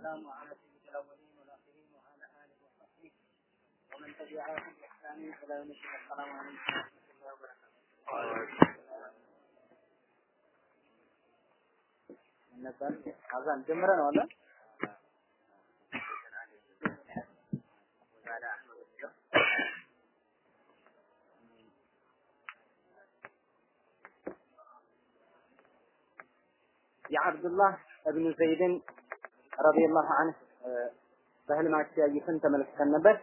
السلام على سيد الأولين والآخرين وعلى آله وصحبه ومن تبعهم بإحسان إلى يوم الدين السلام عليكم ورحمة الله وبركاته. أذان جمرا ولا؟ يا عبد الله ابن زيد ረዲየላሁ ዐንሁ በህልማቸው ያዩትን ተመልክተን ነበር።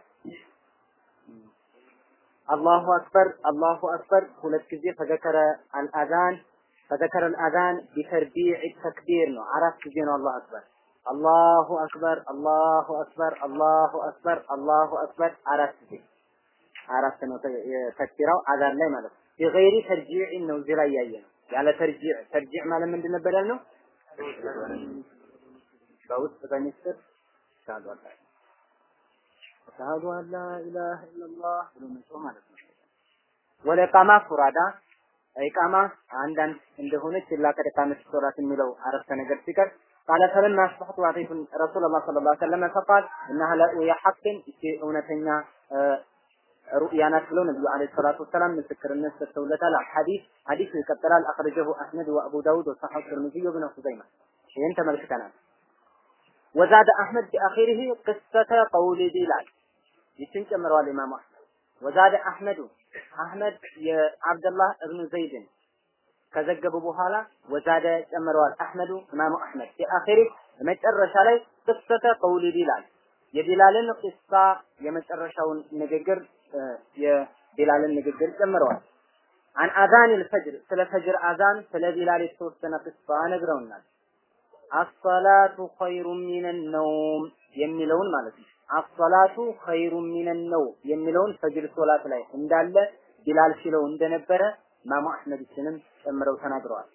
አላሁ አክበር አላሁ አክበር ሁለት ጊዜ ፈዘከረ አልአዛን ፈዘከረ አልአዛን ቢተርቢዕ ተክቢር ነው። አራት ጊዜ ነው አላሁ አክበር አላሁ አክበር አላሁ አክበር አላሁ አክበር አላሁ አክበር አራት ጊዜ አራት ነው ተክቢራው አዛን ላይ ማለት ነው። ቢገይሪ ተርጂዕ ነው እዚህ ላይ ያየ ነው። ያለ ተርጂዕ ተርጂዕ ማለት ምንድን ነበር ያልነው? በውስጥ በሚስጥር ሻሃዱ አላ ሻሃዱ አላ ኢላሀ ኢለላህ ብሎ መጮህ ማለት ነው። ወለቃማ ፉራዳ ኢቃማ አንዳንድ እንደሆነች ኢላ ቀድ ሶላት የሚለው አረፍተ ነገር ሲቀር ቃለ ፈለማ አስበሕቱ አተይቱ ረሱለላህ ሰለላሁ ዐለይሂ ወሰለም ፈቃል እነሃ ለሩያ ሐቅን እቺ እውነተኛ ሩእያ ናት ብለው ነብዩ አለይሂ ሰላቱ ወሰላም ምስክርነት ሰጥተውለታል። ሐዲስ ሐዲሱ ይቀጥላል። አኽረጀሁ አሕመድ ወአቡ ዳውድ ወሰሐሁ ትርሚዚ ወብነ ኹዘይማ ይህን ተመልክተናል። ወዛደ አሕመድ ቢአኺሪሂ ቅሰተ ቀውሊ ቢላል ይችን ጨምረዋል ኢማሙ አሕመድ ወዛደ አሕመዱ አሕመድ የአብደላህ እብኑ ዘይድን ከዘገቡ በኋላ ወዛደ ጨምረዋል አሕመዱ ኢማሙ አሕመድ ቢአኺሪ መጨረሻ ላይ ቅሰተ ቀውሊ ቢላል የቢላልን ቂሳ የመጨረሻውን ንግግር የቢላልን ንግግር ጨምረዋል። عن أذان الفجر ስለ ፈጅር አዛን ስለ ቢላል የተወሰነ ቂሳ ነግረውናል። الصلاة خير من النوم የሚለውን ማለት ነው። الصلاة خير من النوم የሚለውን ፈጅር ሶላት ላይ እንዳለ ቢላል ሲለው እንደነበረ ኢማሙ አሕመድ ስንም ጨምረው ተናግረዋል።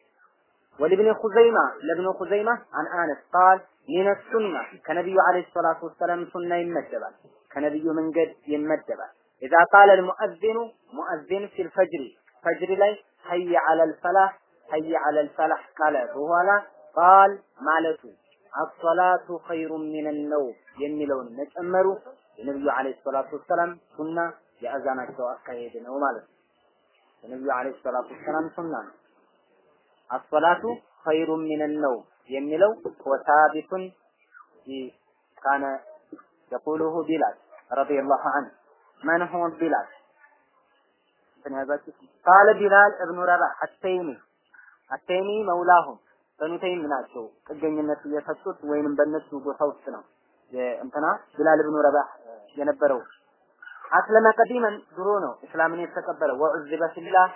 ولابن خزيمة لابن خزيمة عن أنس قال من السنة ከነቢዩ عليه الصلاة والسلام ሱና ይመደባል። ከነቢዩ መንገድ ይመደባል። إذا قال المؤذن ሙአዚን في الفجر ላይ حي على الفلاح حي على الفلاح ካለ በኋላ قال ማለቱ الصلاة خير من النوم የሚለውን መጨመሩ የነቢዩ عليه الصلاة والسلام ሱና የአዛናቸው አካሄድ ነው ማለት ነው። የነቢዩ عليه الصلاة والسلام ሱና ነው። الصلاة خير من النوم የሚለው ወሳቢቱን ካነ የቁሉሁ ቢላል ረዲየላሁ ዐንሁ መን ሁወ ቢላል ቃለ ቢላል እብኑ ረባህ አተይሚ አተይሚ መውላሁም በኑ ተይም ናቸው። ጥገኝነት የሰጡት ወይንም በእነሱ ጎሳ ውስጥ ነው። እንትና ቢላል እብኑ ረባህ የነበረው አስለመ ቀዲመን ድሮ ነው እስላምን የተቀበለው ወዑዝበ ፊላህ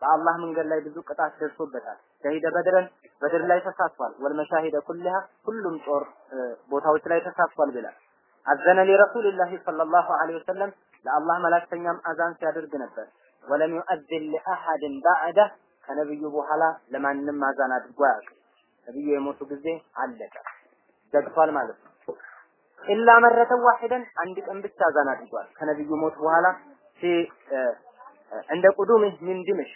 በአላህ መንገድ ላይ ብዙ ቅጣት ደርሶበታል። ሸሂደ በድረን በድር ላይ ተሳትፏል። ወልመሻሂደ ኩልሃ ሁሉም ጦር ቦታዎች ላይ ተሳትፏል ብላል አዘነ ሊረሱልላህ ሰለላሁ ዐለይሂ ወሰለም ለአላህ መላክተኛም አዛን ሲያደርግ ነበር። ወለም ዩአዝን ሊአሐድን ባዕደ ከነብዩ በኋላ ለማንም አዛን አድርጎ አያውቅም ነብዩ የሞቱ ጊዜ አለቀ። ዘግቷል ማለት ነው። ኢላ መረተ ዋሂደን አንድ ቀን ብቻ አዛን አድርጓል። ከነብዩ ሞት በኋላ ሲ እንደ ቁዱም ምን ድምሽ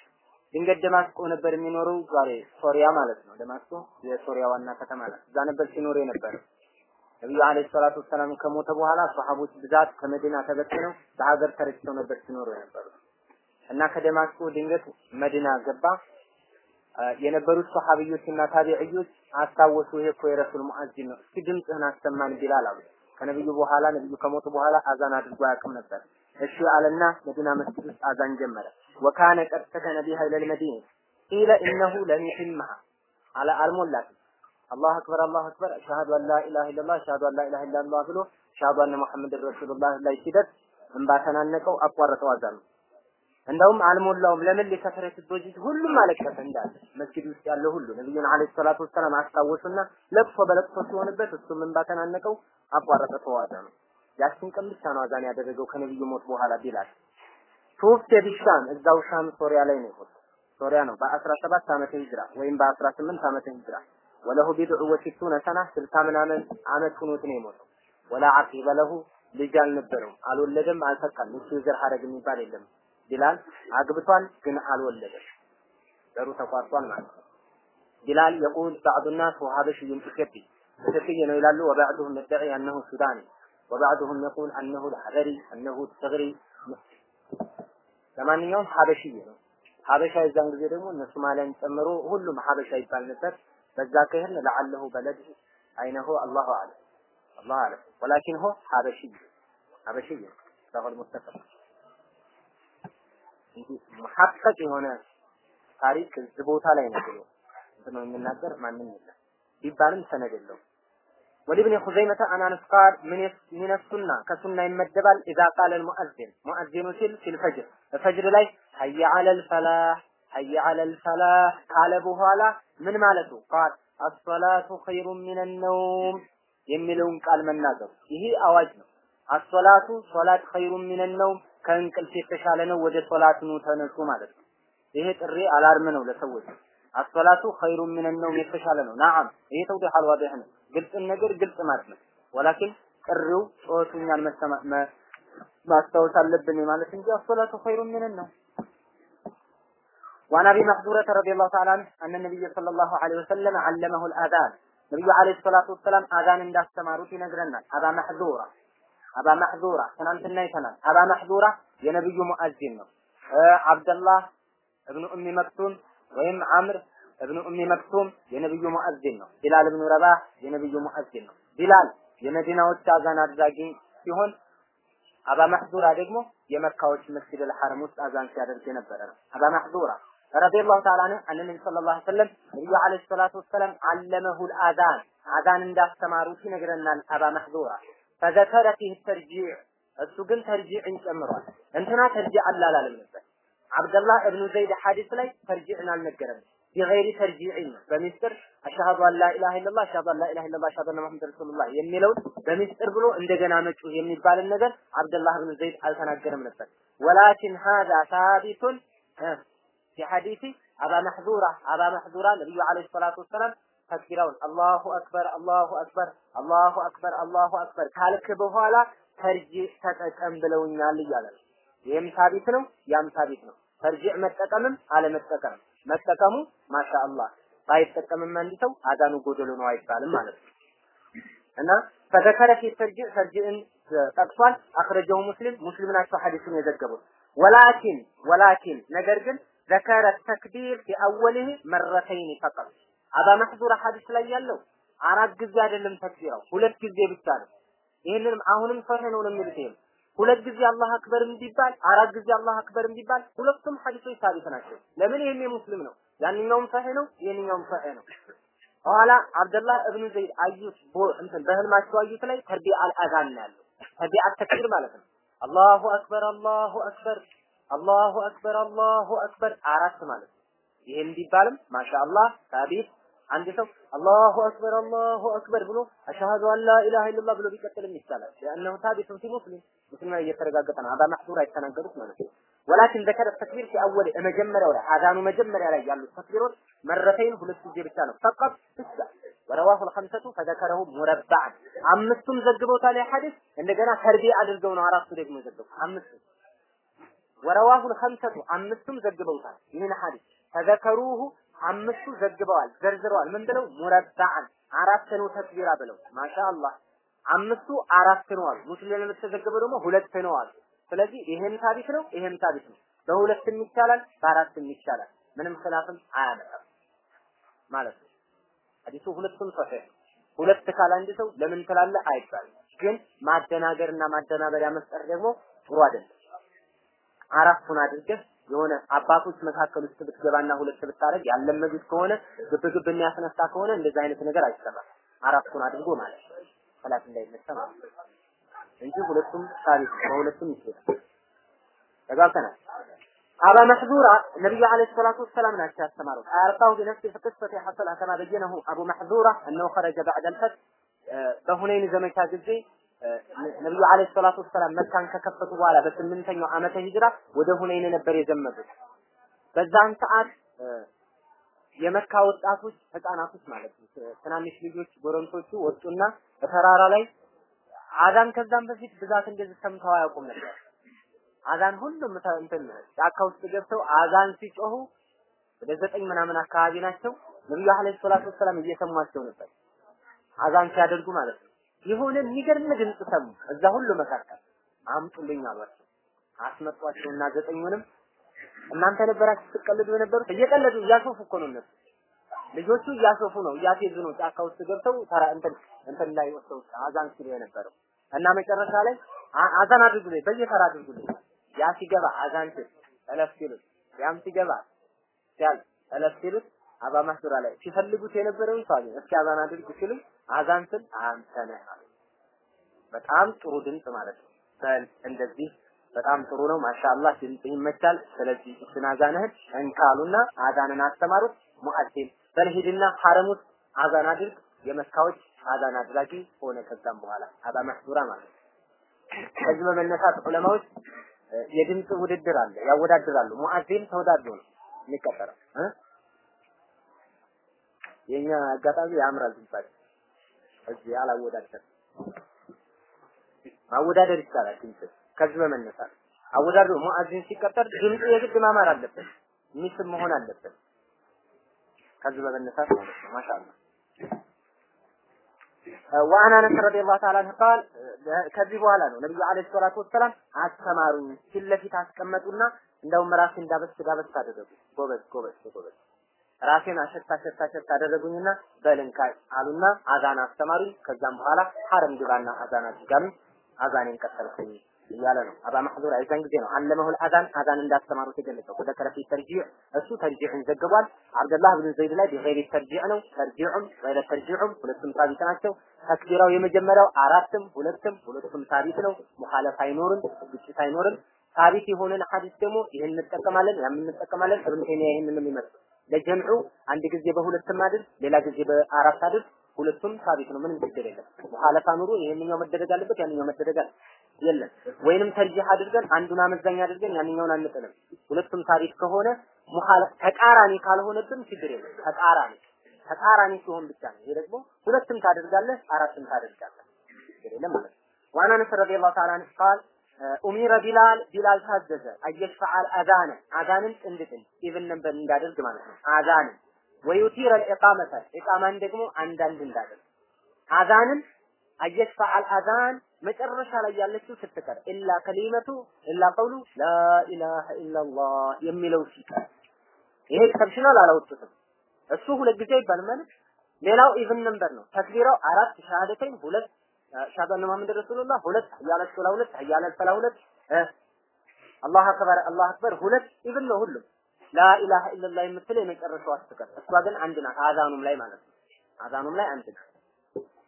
ድንገት ደማስቆ ነበር የሚኖረው ዛሬ ሶሪያ ማለት ነው። ደማስቆ የሶሪያ ዋና ከተማ ናት። እዛ ነበር ሲኖር የነበረው ነብዩ አለይሂ ሰላቱ ወሰላም ከሞተ በኋላ ሰሃቦች ብዛት ከመዲና ተበትነው በሀገር ተረጭተው ነበር ሲኖሩ የነበሩት። እና ከደማስቆ ድንገት መዲና ገባ የነበሩት ሰሃቢዮችና ታቢዕዮች አስታወሱ። ይሄ እኮ የረሱል ሙአዚን ነው። እስኪ ድምፅህን አሰማን ቢላል አሉ። ከነብዩ በኋላ ነብዩ ከሞቱ በኋላ አዛን አድርጎ አያውቅም ነበር። እሺ አለና መዲና መስጊድ ውስጥ አዛን ጀመረ። ወካነ ቀድ ሰከነ ቢሃ ኢለል መዲና ኢነሁ ለም አለ። አልሞላትም። አላሁ አክበር አላሁ አክበር አሽሃዱ አን ላ ኢለላህ አሽሃዱ አን ላ ኢለላህ ብሎ አሽሃዱ አነ ሙሐመድን ረሱሉላህ ላይ ሲደርስ እንባ ተናነቀው አቋረጠው አዛኑ እንደውም አልሞላውም። ለምን ሊከፈረት ዶጂት ሁሉም አለቀሰ እንዳለ መስጊድ ውስጥ ያለው ሁሉ ነብዩን አለይሂ ሰላቱ ወሰላም አስታወሱና ለቅሶ በለቅሶ ሲሆንበት እሱም እንባ ተናነቀው አቋረጠ ተዋዘ ነው። ያችን ቀን ብቻ ነው አዛን ያደረገው ከነብዩ ሞት በኋላ ቢላል። ቱፍተ ቢሻም እዛው ሻም ሶሪያ ላይ ነው የሞተው። ሶሪያ ነው። በ17 ዓመተ ሂጅራ ወይም በ18 ዓመተ ሂጅራ ወለሁ ቢድዑ ወሲቱነ ሰና ስልሳ ምናምን ዓመት ሆኖት ነው የሞተው። ወላ አቂበ ለሁ ልጅ አልነበረውም። አልወለደም አልተካም። እሱ የዘር ሐረግ የሚባል የለም ቢላል አግብቷል ግን አልወለደም ዘሩ ተቋርጧል ማለት ነው ቢላል የቁል ባዕዱ ናስ ወሀበሽዩን ኢትዮጵይ ትክክል ነው ይላሉ። ወባዕዱሁም يدعي أنه ሱዳኒ ወባዕዱሁም يقول أنه الحضري أنه التغري ለማንኛውም ሀበሽዬ ነው። ሀበሻ የዛን ጊዜ ደግሞ እነ ሶማሊያን ጨምሮ ሁሉም ሀበሻ ይባል ነበር። በዛ ከሄድን ለዓለሁ በለድ አይነሁ አላሁ አለም አላሁ አለም ወላኪን ሆ ሀበሽዬ ሀበሽዬ ሰሁል ሙስተቀም እንጂ መሐቀቅ የሆነ ታሪክ እዚህ ቦታ ላይ ነው ብሎ ነው የሚናገር ማንም የለም ቢባልም ሰነድ የለውም። ወሊብን ሁዘይመተ አናንስ ቃል ሚነ ሱና ከሱና ይመደባል። ኢዛ ቃለ ልሙአዚን ሙአዚኑ ሲል ሲል ፈጅር በፈጅር ላይ ሀየ አለል ፈላህ ሀየ አለል ፈላህ ካለ በኋላ ምን ማለቱ ቃል አሶላቱ ኸይሩ ሚነ ነውም የሚለውን ቃል መናገሩ ይሄ አዋጅ ነው። አሶላቱ ሶላት ኸይሩ ሚነ ነውም ከእንቅልፍ የተሻለ ነው፣ ወደ ሶላት ኑ ተነሱ ማለት ነው። ይሄ ጥሪ አላርም ነው ለሰዎች። አሶላቱ ኸይሩን ሚነ ነውም የተሻለ ነው። ናዓም ይሄ ተውዲህ አልዋዲህ ነው። ግልጽን ነገር ግልጽ ማለት ነው። ወላኪን ጥሪው ጾቱኛን ማስታወስ አለብን ማለት እንጂ አሶላቱ ኸይሩን ሚነ ነው። وعن ابي محذورة رضي الله تعالى عنه ان النبي صلى الله عليه وسلم علمه الاذان ነብዩ አለይሂ ሰላቱ ወሰላም አዛን እንዳስተማሩት ይነግረናል። አባ መሕዙራ አባ መሕዙራ ትናንትና አይተናል። አባ መሕዙራ የነብዩ ሙአዚን ነው። አብደላህ እብኑ ኡሚ መክቱም ወይም አምር እብኑ ኡሚ መክቱም የነብዩ ሙአዚን ነው። ቢላል እብኑ ረባህ የነብዩ ሙአዚን ነው። ቢላል የመዲናዎች አዛን አድራጊ ሲሆን አባ መሕዙራ ደግሞ የመካዎች መስጊድ አልሐረም ውስጥ አዛን ሲያደርግ የነበረ ነው። አባ መሕዙራ ረዲየላሁ ተዓላ ዐንሁ አን ሰለላሁ ዐለይሂ ወሰለም ነብዩ ዐለይሂ ሰላቱ ወሰላም አለመሁል አዛን አዛን እንዳስተማሩት ይነግረናል። አባ መሕዙራ ፈዘከረ ፊህ ተርጂዕ እሱ ግን ተርጂዕን ጨምሯል። እንትና ተርጂዕ አላላለም ነበር። አብደላህ እብኑ ዘይድ ሐዲስ ላይ ተርጂዕን አልነገረም። ቢገይሪ ተርጂዕን በሚስጥር አሽሃዱ አን ላኢላሃ ኢለላህ አሽሃዱ አን ላኢላሃ ኢለላህ አሽሃዱ አነ ሙሐመድ ረሱሉላህ የሚለውን በሚስጥር ብሎ እንደገና መጮህ የሚባልን ነገር አብደላህ እብኑ ዘይድ አልተናገረም ነበር። ወላኪን ሃዛ ሳቢቱን ፊ ሐዲሲ አባ መሕዙራ አባ መሕዙራ ነቢዩ ዓለይሂ ሰላቱ ወሰላም ተክቢራውን አላሁ አክበር አላሁ አክበር አላሁ አክበር አላሁ አክበር ካልክ በኋላ ተርጂዕ ተጠቀም ብለውኛል እያለ ነው። ይህም ሳቢት ነው፣ ያም ሳቢት ነው። ተርጂዕ መጠቀምም አለመጠቀምም መጠቀሙ ማሻአላህ ባይጠቀምም አንድ ሰው አዛኑ ጎደሎ ነው አይባልም ማለት ነው እና ፈዘከረ ፊ ተርጂዕ ተርጂዕን ጠቅሷል። አኽረጀው ሙስሊም ሙስሊም ናቸው ሐዲሱን የዘገቡት። ወላኪን ወላኪን ነገር ግን ዘከረ ተክቢር ፊ አወሊህ መረተይን ፈቀጥ አባ መሕዙራ ሐዲስ ላይ ያለው አራት ጊዜ አይደለም ተክቢራው ሁለት ጊዜ ብቻ ነው። ይህንንም አሁንም ሶሒህ ነው የሚሉት ይሄም ሁለት ጊዜ አላህ አክበር እንዲባል አራት ጊዜ አላህ አክበር እንዲባል ሁለቱም ሐዲሶች ሳቢት ናቸው። ለምን ይሄም የሙስሊም ነው፣ ያንኛውም ሶሒህ ነው፣ ይሄንኛውም ሶሒህ ነው። በኋላ አብደላህ እብኑ ዘይድ አዩት እንትን በህልማቸው አዩት ላይ ተርቢዕ አልአዛን ነው ያለው። ተርቢዕ ተክቢር ማለት ነው። አላሁ አክበር አላሁ አክበር አላሁ አክበር አላሁ አክበር አራት ማለት ነው። ይሄን ቢባልም ማሻአላህ ሳቢት አንድ ሰው አላሁ አክበር አላሁ አክበር ብሎ አሽሀዱ አን ላ ኢላሃ ኢለላህ ብሎ ቢቀጥልም ይቻላል። ለአንሁ ታቢት ፊ ሙስሊም ሙስሊም ላይ እየተረጋገጠ ነው። አባ መሕዙራ የተናገሩት ማለት ነው። ወላኪን ዘከረ ተክቢር ፊ አወል መጀመሪያው ላይ አዛኑ መጀመሪያ ላይ ያሉት ተክቢሮች መረተይን ሁለት ጊዜ ብቻ ነው። ፈቀጥ ብቻ ወረዋሁ الخمسة فذكره مربعا አምስቱም ዘግበውታል የሐዲስ እንደገና ተርቢዕ አድርገው ነው አራቱ ደግሞ ዘግበው አምስቱ ወረዋሁ الخمسة አምስቱም ዘግበውታል ይህን ሐዲስ ተዘከሩሁ አምስቱ ዘግበዋል ዘርዝረዋል። ምን ብለው? ሙረባዕን አራት ነው ተክቢራ ብለው። ማሻአላህ አምስቱ አራት ነው አሉ። ሙስሊም የምትዘገበው ደግሞ ሁለት ነው አሉ። ስለዚህ ይሄም ታቢት ነው ይሄም ታቢት ነው። በሁለትም ይቻላል በአራትም ይቻላል። ምንም ኺላፍም አያመጣም ማለት ነው። ሐዲሱ ሁለቱም ሶሒህ ሁለት ካለ አንድ ሰው ለምን ትላለህ? አይባልም። ግን ማደናገርና ማደናበሪያ መስጠት ደግሞ ጥሩ አይደለም። አራቱን አድርገህ የሆነ አባቶች መካከል ውስጥ ብትገባና ሁለት ብታረግ ያለመዱት ከሆነ ግብግብ የሚያስነሳ ከሆነ እንደዚህ አይነት ነገር አይሰራም። አራቱን አድርጎ ማለት ነው። ሰላት እንዳይነሳ ማለት ነው እንጂ ሁለቱም ታሪክ በሁለቱም ይችላል። ተጋብተናል። አባ መሕዙራ ነቢዩ ዓለይሂ ሰላቱ ወሰላም ናቸው ያስተማሩት። አያርፋሁ ቢነፍሲ ፊ ቅስፈት ሐሰል ከማ በየነሁ አቡ መሕዙራ እነሁ ኸረጀ ባዕደ ልፈት በሁነይን ዘመቻ ጊዜ ነብዩ አለይሂ ሰላቱ ወሰላም መካን ከከፈቱ በኋላ በስምንተኛው ዓመተ ሂጅራ ወደ ሁነይን ነበር የዘመቱት። በዛን ሰዓት የመካ ወጣቶች ህፃናቶች ማለት ነው ትናንሽ ልጆች ጎረምሶቹ ወጡና በተራራ ላይ አዛን ከዛም በፊት ብዛት እንደዚህ ሰምተው አያውቁም ነበር። አዛን ሁሉም እንትን ጫካ ውስጥ ገብተው አዛን ሲጮሁ ወደ ዘጠኝ ምናምን አካባቢ ናቸው። ነብዩ አለይሂ ሰላቱ ወሰላም እየሰሟቸው ነበር። አዛን ሲያደርጉ ማለት ነው። የሆነ የሚገርም ድምፅ ሰሙ። እዛ ሁሉ መካከል አምጡልኝ አሏቸው። አስመጧቸውና ዘጠኙንም እናንተ ነበራችሁ ስትቀልዱ የነበሩት? እየቀለዱ እያሾፉ እኮ ነው እነሱ። ልጆቹ እያሾፉ ነው። እያፌዙ ነው። ጫካ ውስጥ ገብተው ተራ እንትን እንትን ላይ ወጥተው አዛን ሲሉ የነበረው እና መጨረሻ ላይ አዛን አድርጉልኝ በየተራ አድርጉልኝ ያ ሲገባ አዛን ሲል እለፍ ሲሉት ያም ሲገባ ሲያል እለፍ ሲሉት አባ ማህዱራ ላይ ሲፈልጉት የነበረውን ሰው እስኪ አዛን አድርጉ ሲሉ አዛን ስል አንተ ነህ በጣም ጥሩ ድምፅ ማለት ነው። በል እንደዚህ በጣም ጥሩ ነው። ማሻአላህ ድምጽ ይመቻል። ስለዚህ እሱን አዛንህን እንካሉና አዛንን አስተማሩት። ሙአዚን በልሂድና ሐረም ውስጥ አዛን አድርግ። የመካዎች አዛን አድራጊ ሆነ። ከዛም በኋላ አባ መህዱራ ማለት ነው። ከዚህ በመነሳት ዑለማዎች የድምፅ ውድድር አለ፣ ያወዳድራሉ። ሙአዚን ተወዳድሮ ነው የሚቀጠረው የኛ አጋጣሚ ያምራል ድምጻችን እዚህ አላወዳደር ማወዳደር ይቻላል ድምጽ ከዚህ በመነሳት አወዳድሮ ሙአዚን ሲቀጠር ድምፁ የግድ ማማር አለበት፣ ሚስብ መሆን አለበት። ከዚህ በመነሳት ማለት ነው። ማሻአላህ وعن أنس رضي الله تعالى عنه قال ከዚህ በኋላ ነው ነብዩ عليه الصلاة والسلام አስተማሩኝ። ፊት ለፊት አስቀመጡና እንደውም ራሴን ዳበስ ዳበስ አደረጉ። ጎበዝ ጎበዝ ጎበዝ ራሴን አሸታ አሸታ አሸታ አደረጉኝና በልንካይ አሉና አዛን አስተማሩኝ። ከዛም በኋላ ሐረም ግባና አዛን አድርጋሉኝ። አዛኔን ቀጠልኩኝ እያለ ነው። አባ ማህዙር አይዛን ጊዜ ነው አለመሁል አዛን አዛን እንዳስተማሩት የገለጸው። ወደ ከረፊ ተርጂዕ እሱ ተርጂዕን ዘግቧል። አብደላህ ብን ዘይድ ላይ ቢገይሪ ተርጂዕ ነው። ተርጂዑም ገይረ ተርጂዑም ሁለቱም ሳቢት ናቸው። ተክቢራው የመጀመሪያው አራትም ሁለትም ሁለቱም ሳቢት ነው። ሙኻለፍ አይኖርም፣ ግጭት አይኖርም። ሳቢት የሆነን ሐዲስ ደግሞ ይህን እንጠቀማለን፣ ያም እንጠቀማለን። እብን ተይሚያ ይህንን ነው የሚመርጡት። ለጀምዑ አንድ ጊዜ በሁለትም አድርግ፣ ሌላ ጊዜ በአራት አድርግ። ሁለቱም ሳቢት ነው፣ ምንም ችግር የለም። ሙኻለፋ ኑሮ ይሄንኛው መደረግ አለበት፣ ያንኛው መደረግ የለም። ወይንም ተርጂህ አድርገን አንዱን አመዛኝ አድርገን ያንኛውን አንጥልም። ሁለቱም ሳቢት ከሆነ ተቃራኒ ካልሆነብን ችግር የለም። ተቃራኒ ተቃራኒ ሲሆን ብቻ ነው። ይሄ ደግሞ ሁለትም ታደርጋለህ፣ አራትም ታደርጋለህ፣ ችግር የለም ማለት ነው። ዋና ነስ ረዲየላሁ ተዓላ ዐንሁ ቃል ኡሚረ ቢላል ቢላል ታዘዘ አየሽፈዓል አዛነ አዛንን ጥንድ even number እንዳደርግ ማለት ነው። አዛንን ويوتر الإقامة ኢቃማን ደግሞ አንዳንድ እንዳደርግ አዛንን أن يشفع الأذان መጨረሻ ላይ ያለችው ስትቀር إلا كلمة إلا قوله لا إله إلا الله የሚለው ሲቀር ይሄ exceptional አላወጡትም። እሱ ሁለት ጊዜ ይባል ማለት ሌላው even number ነው። ተክቢራው አራት ሻሃደተኝ ሁለት ሻሃዳ መሐመድ ረሱሉላህ ሁለት ሀያለ ሶላ ሁለት ሀያለ ሰላ ሁለት አላሁ አክበር አላሁ አክበር ሁለት even ነው ሁሉም ላኢላሃ ኢላላህ የምትለው የመጨረሻው አትቀር። እሷ ግን አንድ ናት። አዛኑም ላይ ማለት ነው። አዛኑም ላይ አንድ ናት።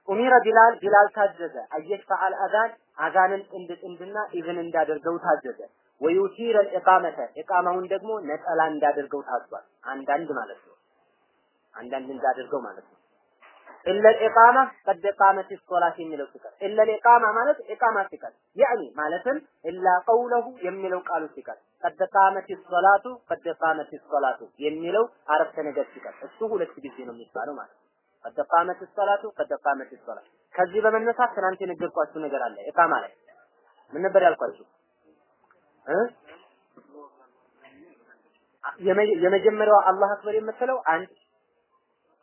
أمر بلال ቢላል ታዘዘ أن يشفع الأذان አዛንን ጥንድ ጥንድና even እንዳደርገው ታዘዘ። ويوتر الإقامة ኢቃማውን ደግሞ ነጠላ እንዳደርገው ታዟል። አንዳንድ ማለት ነው። አንዳንድ እንዳደርገው ማለት ነው። إلا الإقامة قد قامت الصلاة የሚለው ሲቀር إلا الإقامة ማለት ኢቃማ ሲቀር يعني ማለትም إلا قوله የሚለው ቃሉ ሲቀር قد قامت الصلاة قد قامت الصلاة የሚለው አረፍተ ነገር ሲቀር እሱ ሁለት ጊዜ ነው የሚባለው ማለት ነው። قد قامت الصلاة قد قامت الصلاة ከዚህ በመነሳት ትናንት የነገርኳችሁ ነገር አለ ኢቃማ ላይ። ምን ነበር ያልኳችሁ? የመጀመሪያው አላህ አክበር የምትለው አንድ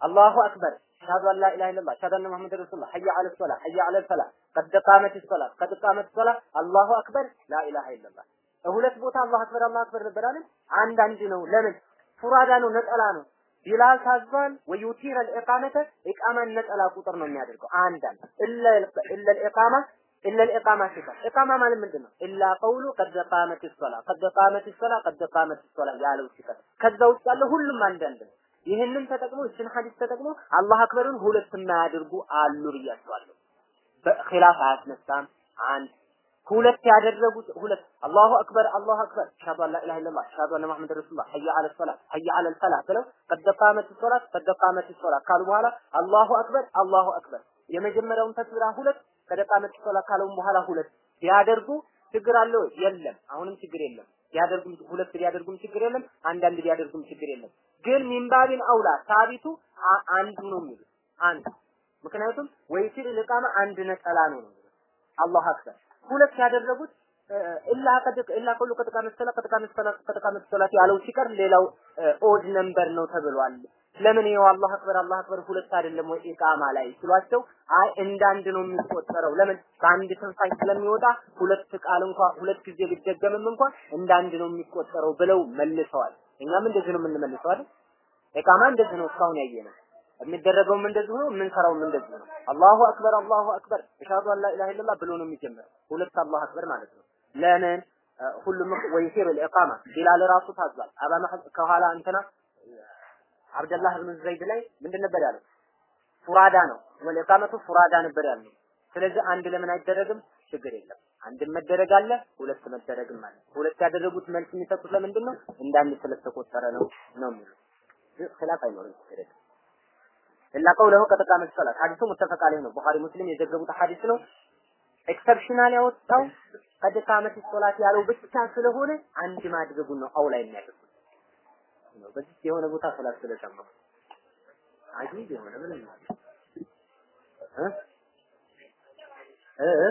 አላሁ አክበር أشهد أن لا إله إلا الله أشهد أن محمدا رسول الله حي على الصلاة حي على الفلاح قد قامت الصلاة قد قامت الصلاة አላሁ አክበር ላ ኢላሀ ኢለላህ ሁለት ቦታ አላሁ አክበር አላሁ አክበር ነበር አይደል? አንድ አንድ ነው። ለምን فرادى ነው፣ ነጠላ ነው። ቢላል ታዟል። ويوتر الإقامة ኢቃማን ነጠላ ቁጥር ነው የሚያደርገው አንድ አንድ إلا الإقامة إلا الإقامة ሲባል ኢቃማ ማለት ምንድን ነው? إلا قوله قد قامت الصلاة قد قامت الصلاة قد قامت الصلاة ያለው ሲቀር ከዛ ውስጥ ያለው ሁሉም አንድ ነው። ይህንን ተጠቅሞ እችን ሐዲስ ተጠቅሞ አላህ አክበርን ሁለት የማያደርጉ አሉ ብያቸዋለሁ። በኺላፍ አያስነሳም። አንድ ሁለት ያደረጉት ሁለት አላሁ አክበር አላሁ አክበር አሽሀዱ አን ላ ኢላሀ ኢለላህ አሽሀዱ አነ ሙሐመድ ረሱሉላህ ሐየ ዐለ ሰላህ ሐየ ዐለ ፈላህ ብለው ቀድ ቃመት ሶላት ቀድ ቃመት ሶላት ካሉ በኋላ አላሁ አክበር አላሁ አክበር የመጀመሪያውን ተክቢራ ሁለት ቀድ ቃመት ሶላት ካለውን በኋላ ሁለት ቢያደርጉ ችግር አለው? የለም። አሁንም ችግር የለም። ቢያደርጉም ሁለት ቢያደርጉም ችግር የለም። አንዳንድ ቢያደርጉም ችግር የለም። ግን ሚንባቢን አውላ ሳቢቱ አንዱ ነው የሚሉት። አንድ ምክንያቱም ወይሲር ልቃማ አንድ ነጠላ ነው ነው አላሁ አክበር። ሁለት ያደረጉት ኢላ ቀድ ኢላ ኩሉ ቀጥቀመት ሰላ ቀጥቀመት ሰላ ቀጥቀመት ሰላት ያለው ሲቀር ሌላው ኦድ ነምበር ነው ተብሏል። ለምን ይኸው አላህ አክበር አላህ አክበር ሁለት አይደለም ወይ ኢቃማ ላይ ሲሏቸው አይ እንዳንድ ነው የሚቆጠረው። ለምን? በአንድ ትንፋሽ ስለሚወጣ ሁለት ቃል እንኳን ሁለት ጊዜ ቢደገምም እንኳን እንዳንድ ነው የሚቆጠረው ብለው መልሰዋል እኛም እንደዚህ ነው የምንመልሰው አይደል? ኢቃማ እንደዚህ ነው እስካሁን ያየነው። የሚደረገውም እንደዚህ ነው፣ የምንሰራውም እንደዚህ ነው። አላሁ አክበር አላሁ አክበር እሻዱ አላ ኢላሀ ኢለላህ ብሎ ነው የሚጀምረው። ሁለት አላሁ አክበር ማለት ነው። ለምን ሁሉም ወይሲሩ ኢቃማ ቢላል ራሱ ታዟል። አባ ከኋላ እንትና አብደላህ ብን ዘይድ ላይ ምንድን ነበር ያለው? ፉራዳ ነው ወልኢቃመቱ ፉራዳ ነበር ያለው። ስለዚህ አንድ ለምን አይደረግም? ችግር የለም። አንድም መደረግ አለ፣ ሁለት መደረግም አለ። ሁለት ያደረጉት መልስ የሚሰጡት ለምንድን ነው? እንደ አንድ ስለተቆጠረ ነው ነው የሚሉት። خلاف አይኖርም ችግር የለም። إلا قوله قد قامت الصلاة ሐዲሱ متفق عليه ነው። ቡኻሪ ሙስሊም የዘገቡት ሐዲስ ነው። exceptional ያወጣው قد قامت الصلاة ያለው ብቻ ስለሆነ አንድ ማድረጉን ነው أولى የሚያደርጉት ነው። በዚህ የሆነ ቦታ ሶላት ስለሰማሁ عجيب የሆነ ምንም እ እ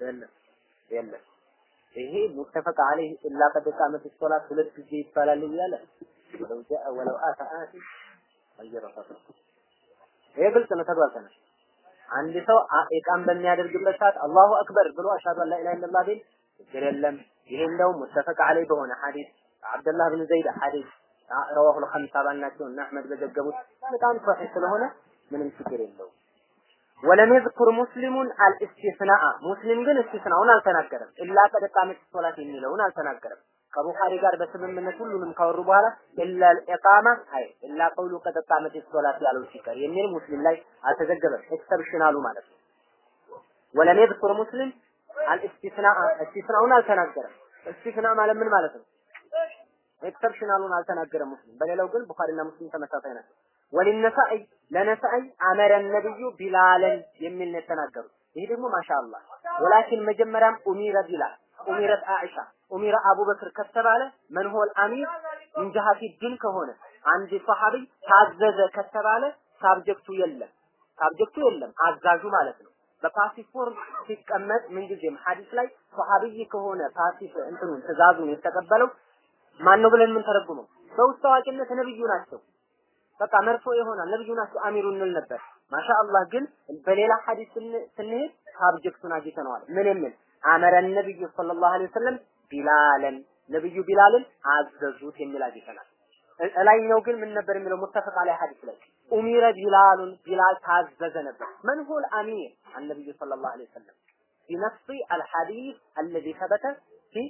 የለም የለም ይሄ ሙተፈቅ ዐለይህ ኢላ ቀድ ቃመት ሶላት ሁለት ጊዜ ይባላል እያለ ወለው ጃአ ወለው አተ አቲ አየረ ፈጥሮ ይሄ ግልጽ ነው ተግባብተናል። አንድ ሰው ኢቃም በሚያደርግበት ሰዓት አላሁ አክበር ብሎ አሽሀዱ አን ላኢላሀ ኢለላህ ቢል ችግር የለም። ይሄ እንደውም ሙተፈቅ ዐለይህ በሆነ ሐዲስ አብደላህ ብን ዘይድ ሐዲስ رواه الخمسة ባልናቸው እና አህመድ በዘገቡት በጣም صحيح ስለሆነ ምንም ችግር የለውም። ولم يذكر مسلم الاستثناء ሙስሊም ግን استثناء ውን አልተናገረም። إلا قد قامت الصلاة የሚለውን አልተናገረም። ከቡኻሪ ጋር በስምምነት ሁሉንም ካወሩ በኋላ إلا الإقامة አይ إلا قوله قد قامت الصلاة ያለው ሲቀር የሚል ሙስሊም ላይ አልተዘገበም። exceptional ኡ ማለት ነው። ولم يذكر مسلم الاستثناء استثناء ውን አልተናገረም። استثناء ማለት ምን ማለት ነው? exceptional ኡን አልተናገረም ሙስሊም። በሌላው ግን ቡኻሪና ሙስሊም ተመሳሳይ ናቸው። وللنسائي للنسائي أمر النبي بلالا የሚል ነው የተናገሩት። ይሄ ደግሞ ማሻአላህ ولكن መጀመሪያም أمر بلال أمرت عائشة أمر أبو بكر ከተባለ من هو الآمر من جهة الدين ከሆነ አንድ ሰሃቢ ታዘዘ ከተባለ subject ኡ የለም subject ኡ የለም አዛዡ ማለት ነው። በ passive form ሲቀመጥ ምንጊዜም ሐዲስ ላይ ሰሃቢይ ከሆነ passive እንትኑን ትእዛዙን የተቀበለው ማን ነው ብለን ምን ተረጉመው በውስጥ አዋቂነት ነብዩ ናቸው። በቃ መርፎ ይሆናል። ነብዩ ናቸው آمر ኡ እንል ነበር። ማሻአላህ ግን በሌላ ሐዲስ ስንሄድ subject ኡን አግኝተነዋል። ምን የሚል أمر النبي صلى الله عليه وسلم بلالا ነብዩ ቢላልን አዘዙት የሚል አግኝተናል። ላይኛው ግን ምን ነበር የሚለው متفق عليه ሐዲስ ላይ ኡሚረ ቢላሉን ቢላል ታዘዘ ነበር። መን አሚር አነብዩ ሰለላሁ ዐለይሂ ወሰለም ቢነፍሲ አልሐዲስ አለዚ ተበተ ፊ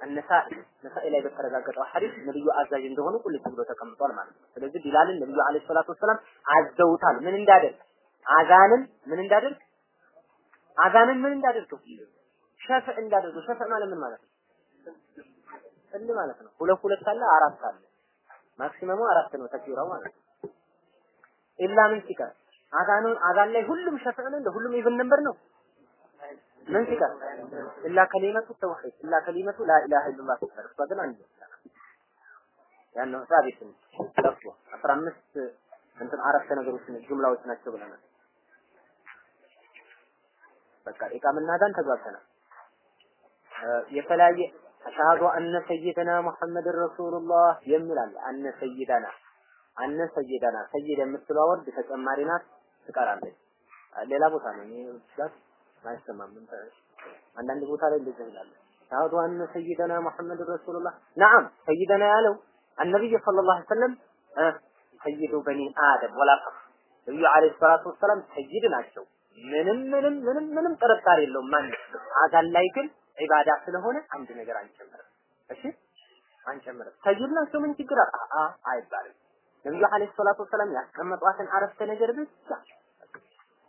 አነሳኢ ነሳኢ ላይ በተረጋገጠው ሐዲስ ነብዩ አዛጅ እንደሆኑ ቁልጭ ብሎ ተቀምጧል ማለት ነው። ስለዚህ ቢላልን ነብዩ አለይሂ ሰላቱ ወሰላም አዘውታል። ምን እንዳደርግ አዛንን ምን እንዳደርግ አዛንን ምን እንዳደርገው ሸፍዕ እንዳደርገው ሸፍዕ ማለት ምን ማለት ነው? ጥል ማለት ነው። ሁለት ሁለት አለ አራት አለ ማክሲመሙ አራት ነው ተክቢራው ማለት ነው። ኢብላ ምን ሲቀር አዛኑ አዛን ላይ ሁሉም ሸፍዕ ነው፣ ሁሉም ኢብን ነበር ነው ምን ሲቀር ኢላ ከሊመቱ ተውሂድ ኢላ ከሊመቱ ላ ኢላሃ ኢላላህ ሲቀር እሷ ግን አንድ ሳቢት ነው። ለፍቶ 15 እንትን አረፍተ ነገሮች ጁምላዎች ናቸው ብለናል። በቃ ኢቃምና አዛን ተግባብተናል። የተለያየ አሽሃዱ አነ ሰይደና ሙሐመድ ረሱሉላህ የሚል አነ ሰይደና አነ ሰይደና ሰይድ የምትለዋ ወርድ ተጨማሪ ናት ትቀራለች። ሌላ ቦታ ነው ብዛት አይሰማም። አንዳንድ ቦታ ላይ እንደዚህ ይላል። አሽሃዱ አነ ሰይደና ሙሐመድ ረሱሉላህ ነዓም ሰይደና ያለው النبي صلى الله عليه وسلم ሰይዱ በኒ አደም ወላ ፈር ነብዩ አለይሂ ሰላቱ ወሰላም ሰይድ ናቸው። ምንም ምንም ምንም ምንም ጥርጣሬ የለውም። ማን አዛን ላይ ግን ዒባዳ ስለሆነ አንድ ነገር አንጨምርም። እሺ አንጨምርም። ሰይድ ናቸው ምን ችግር አ አይባልም። ነብዩ አለይሂ ሰላቱ ወሰላም ያስቀመጧትን አረፍተ ነገር ብቻ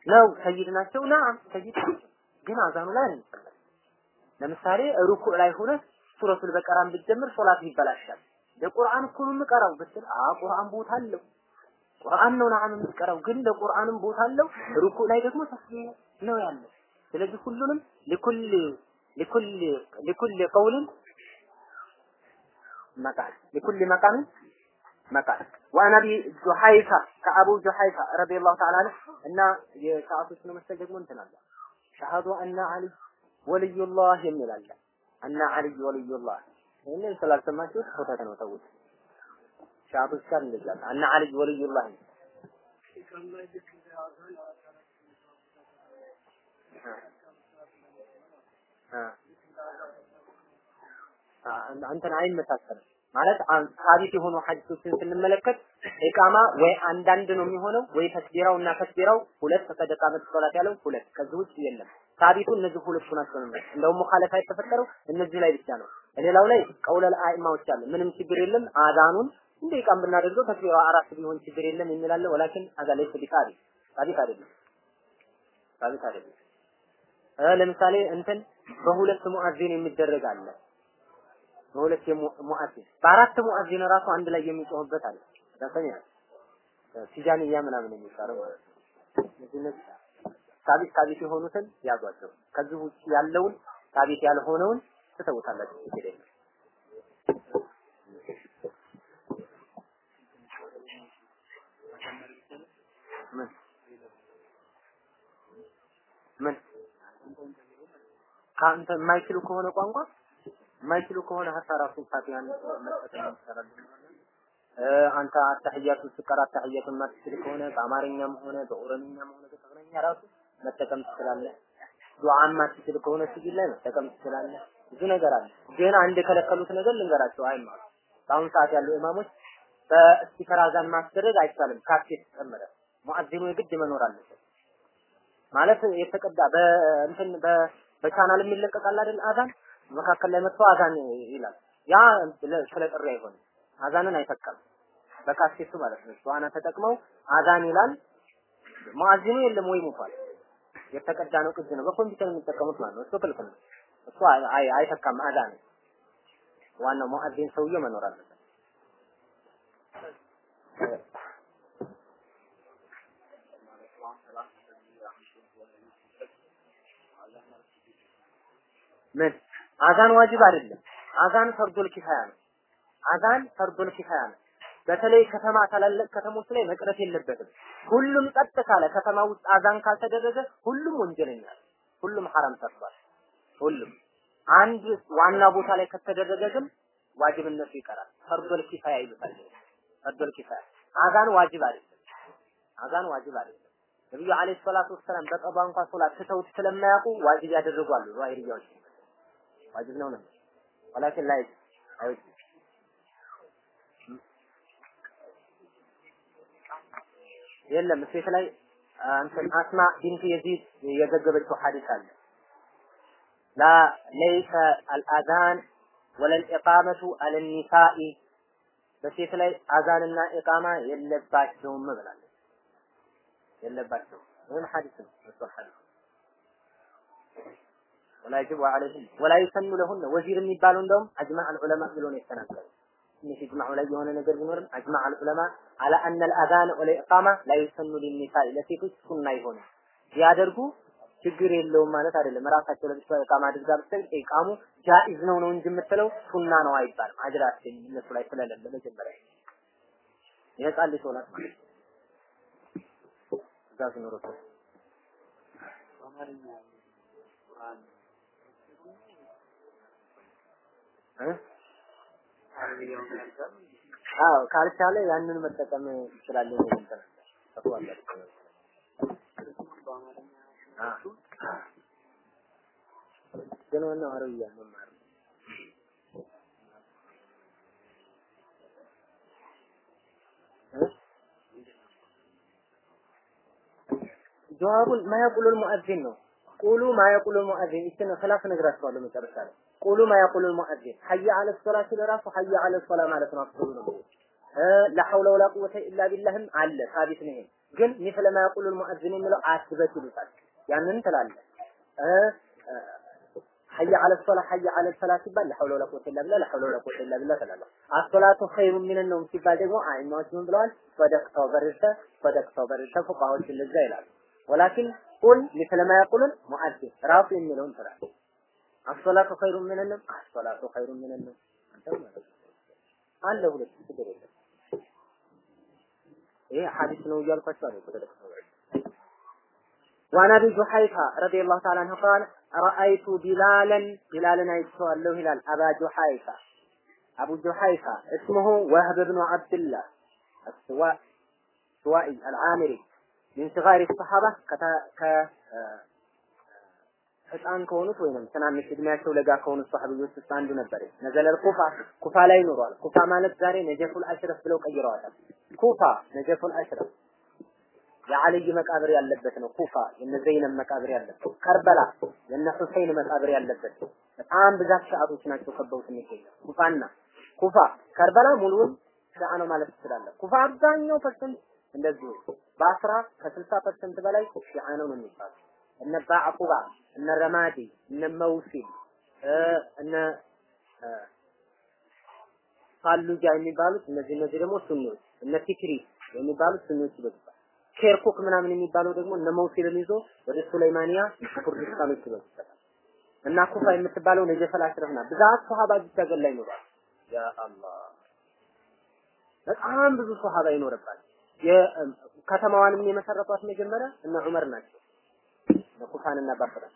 ነው ሰይድ ናቸው። ናም ሰይድ ግን አዛኑ ላይ አንጨምርም። ለምሳሌ ሩኩዕ ላይ ሆነ ሱረቱል በቀራን ብትጀምር ሶላት ይበላሻል። ለቁርአን እኮ ነው ብትል አ ቁርአን ቦታ አለው። ቁርአን ነው ናም የምትቀራው ግን ለቁርአንም ቦታ አለው። ሩኩዕ ላይ ደግሞ ተስቢህ ነው ያለው። ስለዚህ ሁሉንም ለኩል ለኩል ለኩል ቀውልን መቃል ለኩል መቃም መጣል ወአነቢ ጁሐይፋ ከአቡ ጁሐይፋ ረዲየላሁ ተዓላ አንሁ እና የሰዓቶች ነው መሰል ደግሞ እንትን አለ። ሸሃዱ አነ አሊ ወልዩላህ የሚል አለ። አነ አሊ ወልዩላህ ይህንን ስላልሰማችሁ ስህተት ነው ተውት ሻቶች ጋር እንደዚህ አለ። አነ አሊ ወልዩላህ አንተን አይመሳሰልም ማለት ሳቢት የሆኑ ሐዲሶችን ስንመለከት ኢቃማ ወይ አንዳንድ ነው የሚሆነው ወይ ተክቢራው እና ተክቢራው ሁለት ከሰደቃ መጥቶላት ያለው ሁለት ከዚህ ውጭ የለም። ሳቢቱ እነዚህ ሁለቱ ናቸው ነው። እንደውም ሙኻለፋ የተፈጠረው እነዚህ ላይ ብቻ ነው። ሌላው ላይ ቀውለል አኢማዎች አለ። ምንም ችግር የለም። አዛኑን እንደ ኢቃም ብናደርገው ተክቢራው አራት ቢሆን ችግር የለም የሚላለ ወላኪን አዛ ላይ ቢታሪ ሳቢት አይደለም። ሳቢት አይደለም። ለምሳሌ እንትን በሁለት ሙአዚን የሚደረግ አለ። በሁለት ሙአዚን በአራት ሙአዚን ራሱ አንድ ላይ የሚጮህበት አለ። ተሰሚያ ሲጃንያ ምናምን የሚባለው ማለት ነው። ሳቢት የሆኑትን ያዟቸው። ከዚህ ውጭ ያለውን ሳቢት ያልሆነውን ትተውታላችሁ። ችግር ምን ከአንተ የማይችሉ ከሆነ ቋንቋ የማይችሉ ከሆነ ሀታ ራሱ ፋቲሃን መጠቀም አንተ አተህያቱ ስቀራ አተህያቱን ማትችል ከሆነ በአማርኛም ሆነ በኦሮምኛም ሆነ በትግርኛ ራሱ መጠቀም ትችላለህ። ዱዓን ማትችል ከሆነ ስጊድ ላይ መጠቀም ትችላለህ። ብዙ ነገር አለ። ግን አንድ የከለከሉት ነገር ልንገራቸው አይማሩ። በአሁኑ ሰዓት ያሉ ኢማሞች በስፒከር አዛን ማስደረግ አይቻልም። ካሴት ጨምረ ሙአዚኑ የግድ መኖር አለበት። ማለት የተቀዳ በእንትን በቻናል የሚለቀቃል አይደል አዛን መካከል ላይ መጥቶ አዛን ይላል። ያ ስለ ጥሪ አይሆንም። አዛንን አይተካም። በካሴቱ ማለት ነው። ሱዋና ተጠቅመው አዛን ይላል። ሙአዚኑ የለም ወይ ሞቷል። የተቀዳ ነው ቅጅ ነው። በኮምፒውተር የሚጠቀሙት ማለት ነው። እሱ ክልክል ነው። እሱ አይ አይተካም አዛን። ዋናው ሙአዚን ሰውዬው መኖር አለበት። ምን አዛን ዋጅብ አይደለም። አዛን ፈርዶል ኪፋያ ነው። አዛን ፈርዶል ኪፋያ ነው። በተለይ ከተማ ታላላቅ ከተሞች ላይ መቅረት የለበትም። ሁሉም ጸጥ ካለ ከተማ ውስጥ አዛን ካልተደረገ ሁሉም ወንጀለኛ ሁሉም ሐራም ሰርቷል። ሁሉም አንድ ዋና ቦታ ላይ ከተደረገ ግን ዋጅብነቱ ይቀራል። ፈርዶል ኪፋያ ይሉታል። ፈርዶል ኪፋያ አዛን ዋጅብ አይደለም። አዛን ዋጅብ አይደለም። ነብዩ አለይሂ ሰላቱ ወሰላም በቀባ እንኳን ሶላት ትተውት ስለማያውቁ ዋጅብ ያደረጓሉ ዛሂርያዎች ዋጅብ ነው ነው ولكن ላይ አይወጅ የለም ሴት ላይ እንትን አስማ ቢንት የዚድ የዘገበችው ሐዲስ አለ። لا ليس الأذان ولا الإقامة على النساء በሴት ላይ አዛንና ኢቃማ የለባቸውም ብላለች። የለባቸውም። ይህም ሐዲስ ነው። እሱ ሐዲስ ولا يجب عليهم ولا يسن لهن ወዚር የሚባለው እንደውም أجمع العلماء ብሎ ነው የተናገረው ትንሽ ኢጅማዑ ላይ የሆነ ነገር ቢኖርም أجمع العلماء على أن الأذان والإقامة لا يسن للنساء ለሴቶች ሱና ይሆናል ቢያደርጉ ችግር የለውም ማለት አይደለም። ራሳቸው ለብቻ ኢቃማ አድርጋ ብትል ኢቃሙ جائز ነው ነው እንጂ የምትለው ሱና ነው አይባልም። አጅር እነሱ ላይ ስለሌለ መጀመሪያ የህፃን ልጅ ሶላት ማለት እዛ ሲኖር እኮ አዎ ካልቻለ ያንን መጠቀም ይችላል። እንትን ተቋላል ግን ዋናው አረብያ መማር። ነው። ጀዋቡን ማያቁሉል ሙአዚን ነው። ቁሉ ማያቁሉል ሙአዚን። ይችን ኸላፍ ነግራችኋለሁ መጨረሻ ላይ ቁሉ ማያቁሉል ሙአዚን ሐየ አለ ሶላት ለራሱ ሐየ አለ ሶላ ማለት ነው። አፍሩ ነው ለሐውለ ወላ ቁወተ ኢላ ቢላህም አለ ሳቢት ነው። ግን ሚስለ ማያቁሉል ሙአዚን የሚለው አትበት ይሉታል። ያንን ትላለህ ሐየ አለ ሶላ ሐየ አለ ሰላት ሲባል ለሐውለ ወላ ቁወተ ኢላ ቢላህ ለሐውለ ወላ ቁወተ ኢላ ቢላህ ትላለህ። አሶላቱ ኸይሩን ሚነ ነውም ሲባል ደግሞ አይማዎች ምን ብለዋል? ሰደቅተው በርተ ሰደቅተው በርተ ፉቃዎች እንደዛ ይላሉ። ወላኪን ቁል ሚስለ ማ የቁሉን ሙአዚን ራሱ የሚለውን ትላለህ። አሶላቱ ኸይሩን ሚነ ነውም አሶላቱ ኸይሩን ሚነ ነውም አለ ሁለት ችግር የለም። ይሄ ሐዲስ ነው እያልኳቸው አለ ተደቅተው وعن ابي جحيفه رضي الله تعالى عنه قال رايت بلالا بلالا ايتوا هلال ابا جحيفه አቡ ጁሐይፋ እስሙሁ ወህብ ብኑ አብድላህ السواء سوائي العامري من صغار الصحابة ከ ህፃን ከሆኑት ወይንም ትናንሽ እድሜያቸው ለጋ ከሆኑት ሰሃቢዎች ውስጥ አንዱ ነበር። ነዘለል ኩፋ ኩፋ ላይ ኖሯል። ኩፋ ማለት ዛሬ ነጀፉል አሽረፍ ብለው ቀይረዋታል። ኩፋ ነጀፉል አሽረፍ የአልይ መቃብር ያለበት ነው። ኩፋ የነ ዘይነብ መቃብር ያለበት፣ ከርበላ የነ ሁሰይን መቃብር ያለበት በጣም ብዛት ሸዓቶች ናቸው ከበውት የሚገኘው ኩፋና ኩፋ ከርበላ ሙሉውን ሸዓ ነው ማለት ትችላለህ። ኩፋ አብዛኛው percent እንደዚሁ በአስራ ከስልሳ percent በላይ ሺዓ ነው ነው የሚባለው። እነ ባዕቁባ እነ ረማዲ እነ መውሲል እነ ፋሉጃ የሚባሉት እነዚህ እነዚህ ደግሞ ሱኒዎች እነ ቲክሪት የሚባሉት ሱኒዎች ይበዙታል። ኬርኩክ ምናምን የሚባለው ደግሞ እነ መውሲልን ይዞ ወደ ሱለይማንያ ኩርዲስታኖች ይበዙታል። እና ኩፋ የምትባለው ነጀፈል አሽረፍ ናት። ብዛት ሶሃባ እዚህ ሀገር ላይ ይኖራል። يا الله በጣም ብዙ ሶሃባ ይኖርባል። የከተማዋንም የመሰረቷት መጀመሪያ እነ ዑመር ናቸው። ኩፋንና ባስራን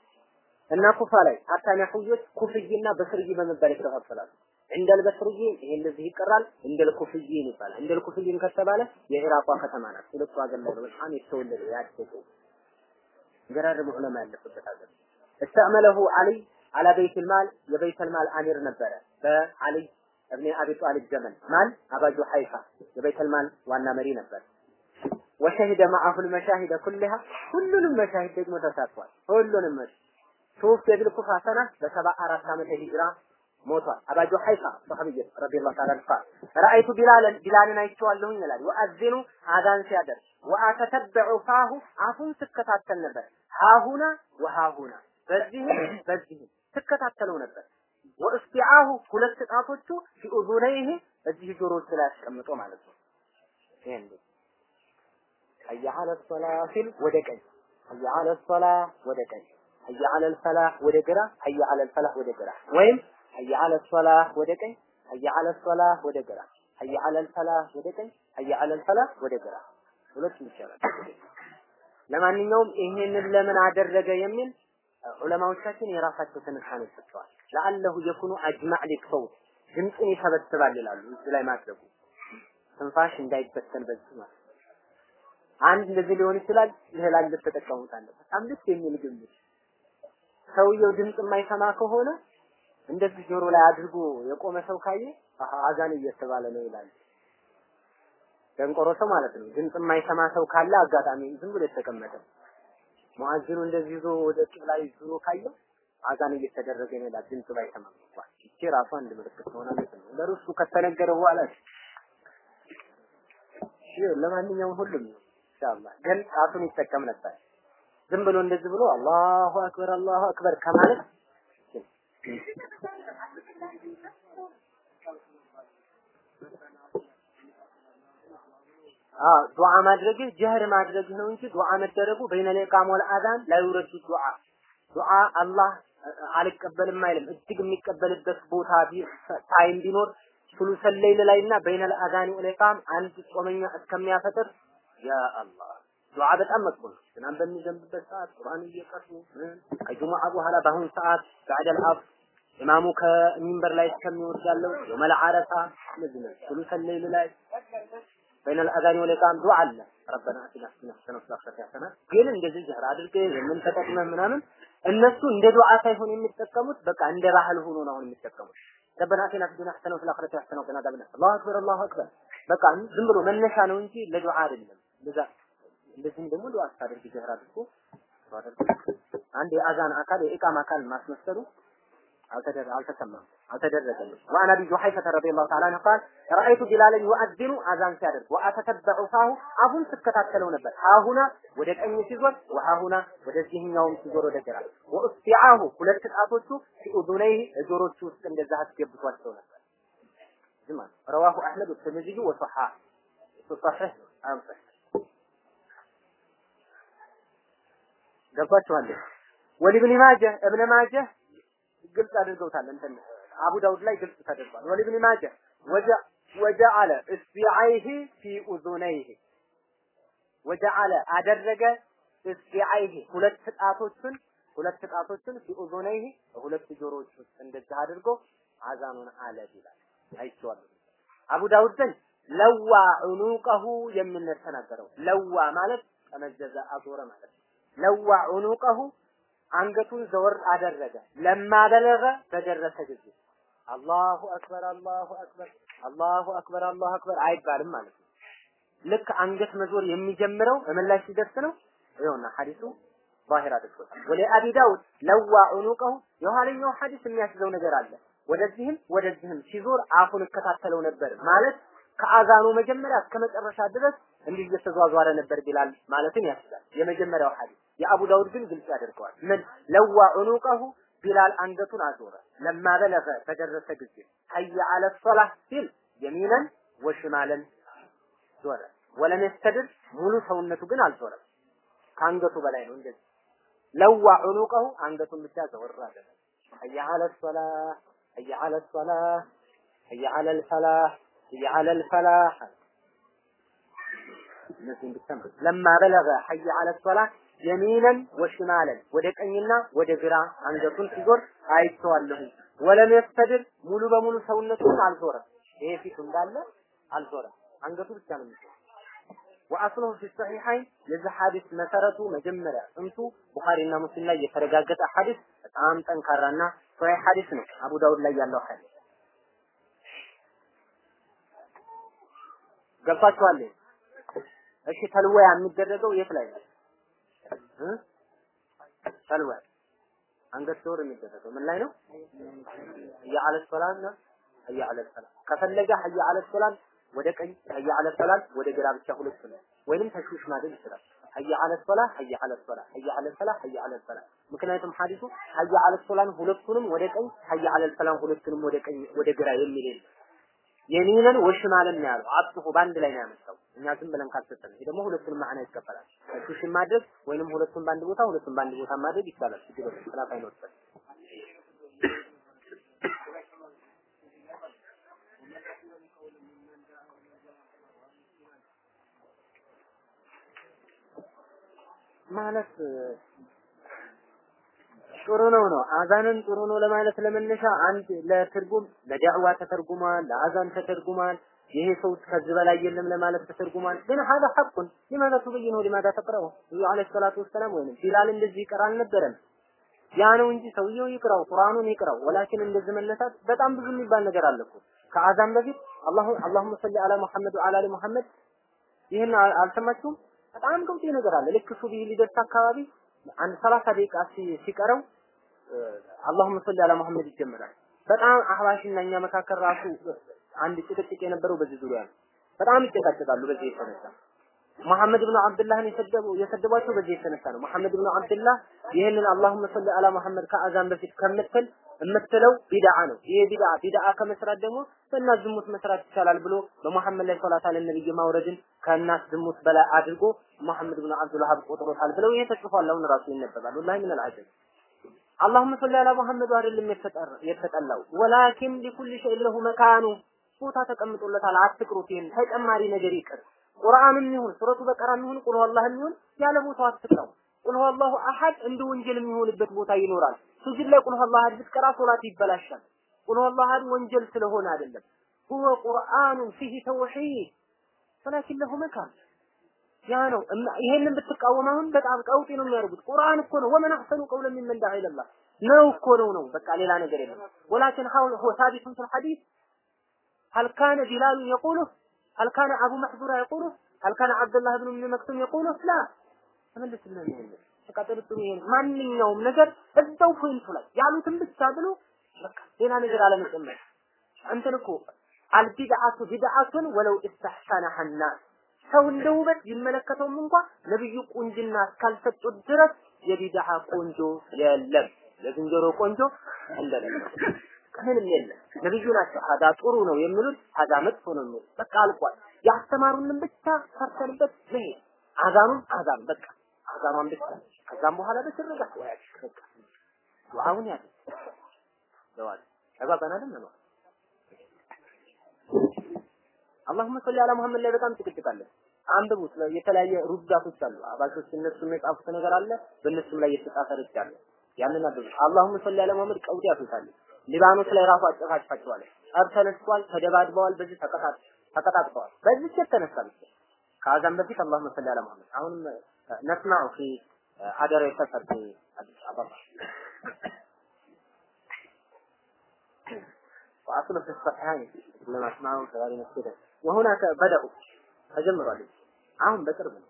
እና ኩፋ ላይ ሀታ ነህዮች ኩፍይና በስርይ በመባል ይከፋፈላሉ። እንደል በስርይ ይሄ እንደዚህ ይቀራል፣ እንደል ኩፍይን ይባላል። እንደል ኩፍይን ከተባለ የኢራቋ ከተማ ናት። ሁለቱ ሀገር ላይ በጣም የተወለደ ያደገ ገራርም ዑለማ ያለበት ሀገር استعمله علي على بيت المال የበይት المال አሚር ነበረ በአልይ እብነ አቢ ጣሊብ ዘመን ማን አባ ጁሐይፋ የበይት المال ዋና መሪ ነበር። ወሸሂደ ማአሁል መሻሂደ ኩልሃ ሁሉንም መሻሂድ ደግሞ ተሳትፏል። ሁሉንም መሽ የብል ኩፋ ሰና በሰባ አራት ዓመተ ሂጅራ ሞቷል። አባ ጁሐይፋ ሰሐቢይ ረዲየላሁ ተዓላ አንሁ ረአይቱ ቢላልን ቢላልን አይቼዋለሁኝ ይላል። ወአዚኑ አዛን ሲያደርግ ወአተተበዑ ፋሁ አፉን ስከታተል ነበር። ሃሁና ወሃሁና በዚህ በዚህ ትከታተለው ነበር። ወእስቲዓሁ ሁለት ጣቶቹ ፊኡዙነይህ እዚህ ጆሮቹ ላይ አስቀምጦ ማለት ነው። ይሄን ሀያ አለ ሶላህ ሲል ወደ ቀኝ፣ ሀያ አለ ሶላህ ወደ ቀኝ፣ ሀያ አለ ፈላህ ወደ ግራ፣ ሀያ አለ ፈላህ ወደ ግራ ወይም ሀያ አለ ሶላህ ወደ ቀኝ፣ ሀያ አለ ሶላህ ወደ ግራ፣ ሀያ አለ ፈላህ ወደ ቀኝ፣ ሀያ አለ ፈላህ ወደ ግራ ሁለቱም ይቻላል። ለማንኛውም ይሄንን ለምን አደረገ የሚል ዑለማዎቻችን የራሳቸው ትንታኔ ሰጥተዋል። ለአለሁ የኩኑ አጅማዕ ሊሰውት ድምፅን ይሰበስባል ይላሉ። እዚህ ላይ ማድረጉ ትንፋሽ እንዳይበተን በዚህ ማለት አንድ እንደዚህ ሊሆን ይችላል። ሌላ ልትጠቀሙት አለ። በጣም ደስ የሚል ግምት። ሰውየው ድምፅ የማይሰማ ከሆነ እንደዚህ ጆሮ ላይ አድርጎ የቆመ ሰው ካየ አዛን እየተባለ ነው ይላል። ደንቆሮ ሰው ማለት ነው። ድምፅ የማይሰማ ሰው ካለ አጋጣሚ ዝም ብሎ የተቀመጠ ሙአዚኑ እንደዚህ ይዞ ወደ ቂብላ ዞሮ ካየው አዛን እየተደረገ ነው ይላል። ድምፅ ባይሰማም እንኳን ይቺ ራሷ አንድ ምልክት ትሆናለች ነው ለርሱ ከተነገረ በኋላ ለማንኛውም ሁሉም ኢንሻአላህ ግን ጣቱን ይጠቀም ነበር። ዝም ብሎ እንደዚህ ብሎ አላሁ አክበር አላሁ አክበር ከማለት አዎ ዱዓ ማድረግ ጀህር ማድረግ ነው እንጂ ዱዓ መደረጉ በይነ ለቃም ወል አዛን ላይ ይውረዱ ዱዓ ዱዓ አላህ አልቀበልም አይልም። እጅግ የሚቀበልበት ቦታ ታይም ቢኖር ሱሉሰል ሌይል ላይና በይነ ለአዛኒ ወል ኢቃም አንድ ጾመኛ እስከሚያፈጥር ያ አላህ ዱዓ በጣም መጥፎ ነው። ዝናብ በሚዘንብበት ሰዓት ቁርአን እየቀሩ ከጁሙዓ በኋላ በአሁን ሰዓት ባዕደል አፍ ኢማሙ ከሚንበር ላይ እስከሚወርድ ያለው የመል አረፋ እነዚህ ነው። ላይ በይነ አዛን ወለቃም ዱዓ አለ ረበና አቲና ፊ ነፍሲና ወፍላፈት ያሰና ግን እንደዚህ ጀህር አድርገህ የምን ተጠቅመህ ምናምን እነሱ እንደ ዱዓ ሳይሆን የሚጠቀሙት በቃ እንደ ባህል ሆኖ ነው አሁን የሚጠቀሙት። ረበና አቲና ፊ ዱንያ ወፊል አኺረቲ ሐሰነ ወቂና አዛበናር። አላሁ አክበር አላሁ አክበር በቃ ዝም ብሎ መነሻ ነው እንጂ ለዱዓ አይደለም። ለዛ እንደዚህም ደግሞ ዱዓ ስታደርግ ጀህር አድርጎ አንድ የአዛን አካል የኢቃም አካል ማስመሰሉ አልተሰማም አልተደረገም። ወአን አቢ ጁሐይፈተ ረዲየላሁ ተዓላ አንሁ ቃል ረአይቱ ቢላለን ዩአዚኑ አዛን ሲያደርግ ወአተተበዑ ፋሁ አፉን ስከታተለው ነበር። ሀሁና ወደ ቀኝ ሲዞር ወሀሁና ወደዚህኛውም ሲዞር ወደ ግራ ወእስቲዓሁ ሁለት ጣቶቹ ፊኡዙነይህ እጆሮቹ ውስጥ እንደዛ አስገብቷቸው ነበር። ዝማ ረዋሁ አሕመድ ወትርሚዚዩ ወሶሓ ሶሒሕ አንሰህ ገብቷችኋል? ወሊብኒ ማጀህ እብነ ማጀህ ግልጽ አድርገውታል። እንትን አቡ ዳውድ ላይ ግልጽ ተደርጓል። ወሊብኒ ማጀህ ወጀ ወጀአለ እስቢዓይሂ ፊ ኡዙነይሂ ወጀአለ አደረገ እስቢዓይሂ ሁለት ጣቶችን ሁለት ጣቶችን ፊ ኡዙነይሂ ሁለት ጆሮዎች ውስጥ እንደዚህ አድርጎ አዛኑን አለ ይላል። አይቼዋለሁ። አቡ ዳውድ ዘንድ ለዋ ዑኑቀሁ የሚል ተናገረው ለዋ ማለት ጠመዘዘ አዞረ ማለት ነው። ለዋ ዑኑቀሁ አንገቱን ዘወር አደረገ። ለማ በለገ በደረሰ ጊዜ الله أكبر الله أكبر الله أكبر الله أكبر አይባልም ማለት ነው። ልክ አንገት መዞር የሚጀምረው ላይ ሲደርስ ነው? ይኸውና ሐዲሱ ظاهر አድርጎታል። ولأبي داود لوى عنقه የኋለኛው ሐዲስ የሚያስዘው ነገር አለ። ወደዚህም ወደዚህም ሲዞር አፉን እከታተለው ነበር ማለት ከአዛኑ መጀመሪያ እስከ መጨረሻ ድረስ እንዲህ እየተዟዟረ ነበር ቢላል ማለትን ያስችላል። የመጀመሪያው ሐዲስ የአቡ ዳውድ ግን ግልጽ ያደርገዋል። ምን ለዋ ዑኑቀሁ ቢላል አንገቱን አዞረ። ለማ በለገ በደረሰ ጊዜ ሀየ አለ ሶላህ ሲል የሚነን ወሽማለን ዞረ። ወለም የስተድር ሙሉ ሰውነቱ ግን አልዞረም። ከአንገቱ በላይ ነው እንደዚህ ለዋ ዑኑቀሁ አንገቱን ብቻ ዘወር አደረገ። ሀየ አለ ሶላህ ሀየ አለ ሶላህ ሀየ አለ ልፈላህ ሀየ አለ ልፈላህ እነዚህን ብቻ ነው። ለማ በለገ ሀየ አለ ሶላህ የሚነን ወሽማለን ወደ ቀኝና ወደ ግራ አንገቱን ሲዞር አይቼዋለሁ። ወለም የስተድር ሙሉ በሙሉ ሰውነቱን አልዞረም። ይሄ ፊቱ እንዳለ አልዞረም። አንገቱ ብቻ ነው የሚዞረው። ወአስሉሁ ፊ ሰሒሐይን የዚህ ሐዲስ መሰረቱ መጀመሪያ ጥንቱ ቡኻሪና ሙስሊም ላይ የተረጋገጠ ሐዲስ በጣም ጠንካራና ሶሒህ ሐዲስ ነው። አቡ ዳውድ ላይ ያለው ሐዲስ ገብቷችኋል? እሺ ተልወያ የሚደረገው የት ላይ ነው? ተልወያ አንገት ዞር የሚደረገው ምን ላይ ነው? ሀያ አለ ሶላት ነው። ሀያ አለ ሶላት ከፈለገ ሀያ አለ ሶላት ወደ ቀኝ ሀያ አለ ሶላት ወደ ግራ ብቻ ሁለት ነው። ወይንም ተሽዊሽ ማድረግ ይችላል። ሀያ አለ ሶላት ሀያ አለ ሶላት ሀያ አለ ሶላት ሀያ አለ ሶላት ምክንያቱም ሐዲሱ ሀያ አለ ሶላት ሁለቱንም ወደ ቀኝ ሀያ አለ ሶላት ሁለቱንም ወደ ቀኝ ወደ ግራ የሚል የለም። የሚነን ወሽማለን ነው ያለው። አጥፎ በአንድ ላይ ነው ያመጣው። እኛ ዝም ብለን ካልሰጠን ይሄ ደግሞ ሁለቱንም ማዕና ይቀበላል። ተሽዊሽ ማድረግ ወይንም ሁለቱን በአንድ ቦታ ሁለቱን በአንድ ቦታ ማድረግ ይቻላል። ችግር የለም። ሰላት አይኖርበት ማለት ጥሩ ነው ነው አዛንን ጥሩ ነው ለማለት ለመነሻ አንድ ለትርጉም ለዳዕዋ ተተርጉሟል፣ ለአዛን ተተርጉሟል። ይሄ ሰው ከዚህ በላይ የለም ለማለት ተተርጉሟል። ግን هذا حق لماذا تبينه لماذا تقرأه ነብዩ አለይሂ ሰላቱ ወሰላም ወይንም ቢላል እንደዚህ ይቀራ አልነበረም። ያ ነው እንጂ ሰውየው ይቅራው ቁርአኑን ይቅራው። ወላኪን እንደዚህ መነሳት በጣም ብዙ የሚባል ነገር አለ እኮ ከአዛን በፊት አላሁ አላሁመ ሰሊ አላ ሙሐመድ ወአላ አሊ ሙሐመድ ይህን አልሰማችሁም? በጣም ገምጤ ነገር አለ። ልክ ሱብሂ ሊደርስ አካባቢ አንድ ሰላሳ ደቂቃ ሲቀረው አላሁመ ሰሊ አላ ሙሐመድ ይጀምራል። በጣም አህባሽና እኛ መካከል ራሱ አንድ ጭቅጭቅ የነበረው በዚህ ዙሪያ ነው። በጣም ይጨቃጨቃሉ በዚህ የተነሳ መሐመድ ብን አብዱላህን የሰደቡ የሰደቧቸው በዚህ የተነሳ ነው። መሐመድ ብን አብዱላህ ይህንን አላሁመ ሰሊ አላ መሐመድ ከአዛን በፊት ከምትል የምትለው ቢድዓ ነው። ይሄ ቢድዓ ቢድዓ ከመስራት ደግሞ በእናት ዝሙት መስራት ይቻላል ብሎ በመሐመድ ላይ ሶላት አለ ነብይ ማውረድን ከእናት ዝሙት በላይ አድርጎ መሐመድ ብን አብዱልሃብ ቆጥሮታል ብለው ይሄ ተጽፏል። አሁን ራሱ ይነበባል። ወላሂ ምን አልዓጀብ አላሁመ ሰሊ አላ መሐመድ አይደለም የተጠላው ወላኪን ሊኩል ሸይء ለሁ መካኑ ቦታ ተቀምጦለታል። አትቅሩት። ይሄን ተጨማሪ ነገር ይቅር ቁርአንም ይሁን ሱረቱ በቀራም ይሁን ቁል ሁወላህም ይሁን ያለ ቦታው አትቅራው። ቁል ሁወላሁ አሐድ እንደ ወንጀል የሚሆንበት ቦታ ይኖራል። ሱጁድ ላይ ቁል ሁወላሁ አሐድ ብትቀራ ሶላት ይበላሻል። ቁል ሁወላሁ ወንጀል ስለሆነ አይደለም። ሁወ ቁርአኑን ፊህ ተውሂድ ወላኪን ለሁ መካን ያ ነው። ይሄንን ብትቃወም አሁን በጣም ቀውጢ ነው የሚያደርጉት። ቁርአን እኮ ነው። ومن أحسن قولا ممن دعا إلى الله ነው እኮ ነው ነው። በቃ ሌላ ነገር የለም። ولكن هل هو ثابت في الحديث هل كان بلال يقوله هل كان أبو محذورة يقوله هل كان عبد الله بن ابن مكتوم يقوله لا ተመልስልን ይሄን ተቃጠሉት ይሄን ማንኛውም ነገር እዛው ፖይንቱ ላይ ያሉትን ብቻ ብሎ በቃ ሌላ ነገር አለመጨመር እንትን እኮ አልቢድዓቱ ቢድዓቱን ወለው ኢስተሕሰነሐ ናስ ሰው እንደ ውበት ቢመለከተውም እንኳ ነብዩ ቁንጅና እስካልሰጡት ድረስ የቢድዓ ቆንጆ የለም የዝንጀሮ ቆንጆ እንደሌለ ምንም የለም። ነብዩ ናቸው ሀዳ ጥሩ ነው የሚሉት ሀዳ መጥፎ ነው የሚሉት በቃ አልቋል። ያስተማሩንን ብቻ ሰርተንበት መሄድ አዛኑን አዛን በቃ አዛኗን ብቻ ከዛም በኋላ በስርጋ ወያጅ በቃ ዱዓውን ያለ ተባባን አይደል ነው አላሁመ ሰሊ አላ መሐመድ ላይ በጣም ጭቅጭቅ አለ። የተለያየ ሩዳቶች አሉ። አባሾች እነሱም የጻፉት ነገር አለ። በእነሱም ላይ የተጻፈ ርድ አለ። ያንን አድርጉ። አላሁመ ሰሊ አላ መሐመድ ቀውጢ ያቱታል። ሊባኖስ ላይ ራሱ አጨፋጭፋቸዋል። ጠብ ተነስቷል፣ ተደባድበዋል፣ በዚህ ተቀጣጥ ተቀጣጥተዋል። በዚህ የተነሳ ብቻ ከአዛን በፊት አላሁመ ሰሊ ዐላ ሙሐመድ አሁንም ነስማዑ ፊ አደረ ሰፈር ፊ አዲስ አበባ وأصل في الصحيحين لما اسمعوا كذلك مسجدا وهناك بدأوا ተጀምሯል። አሁን በቅርብ ነው።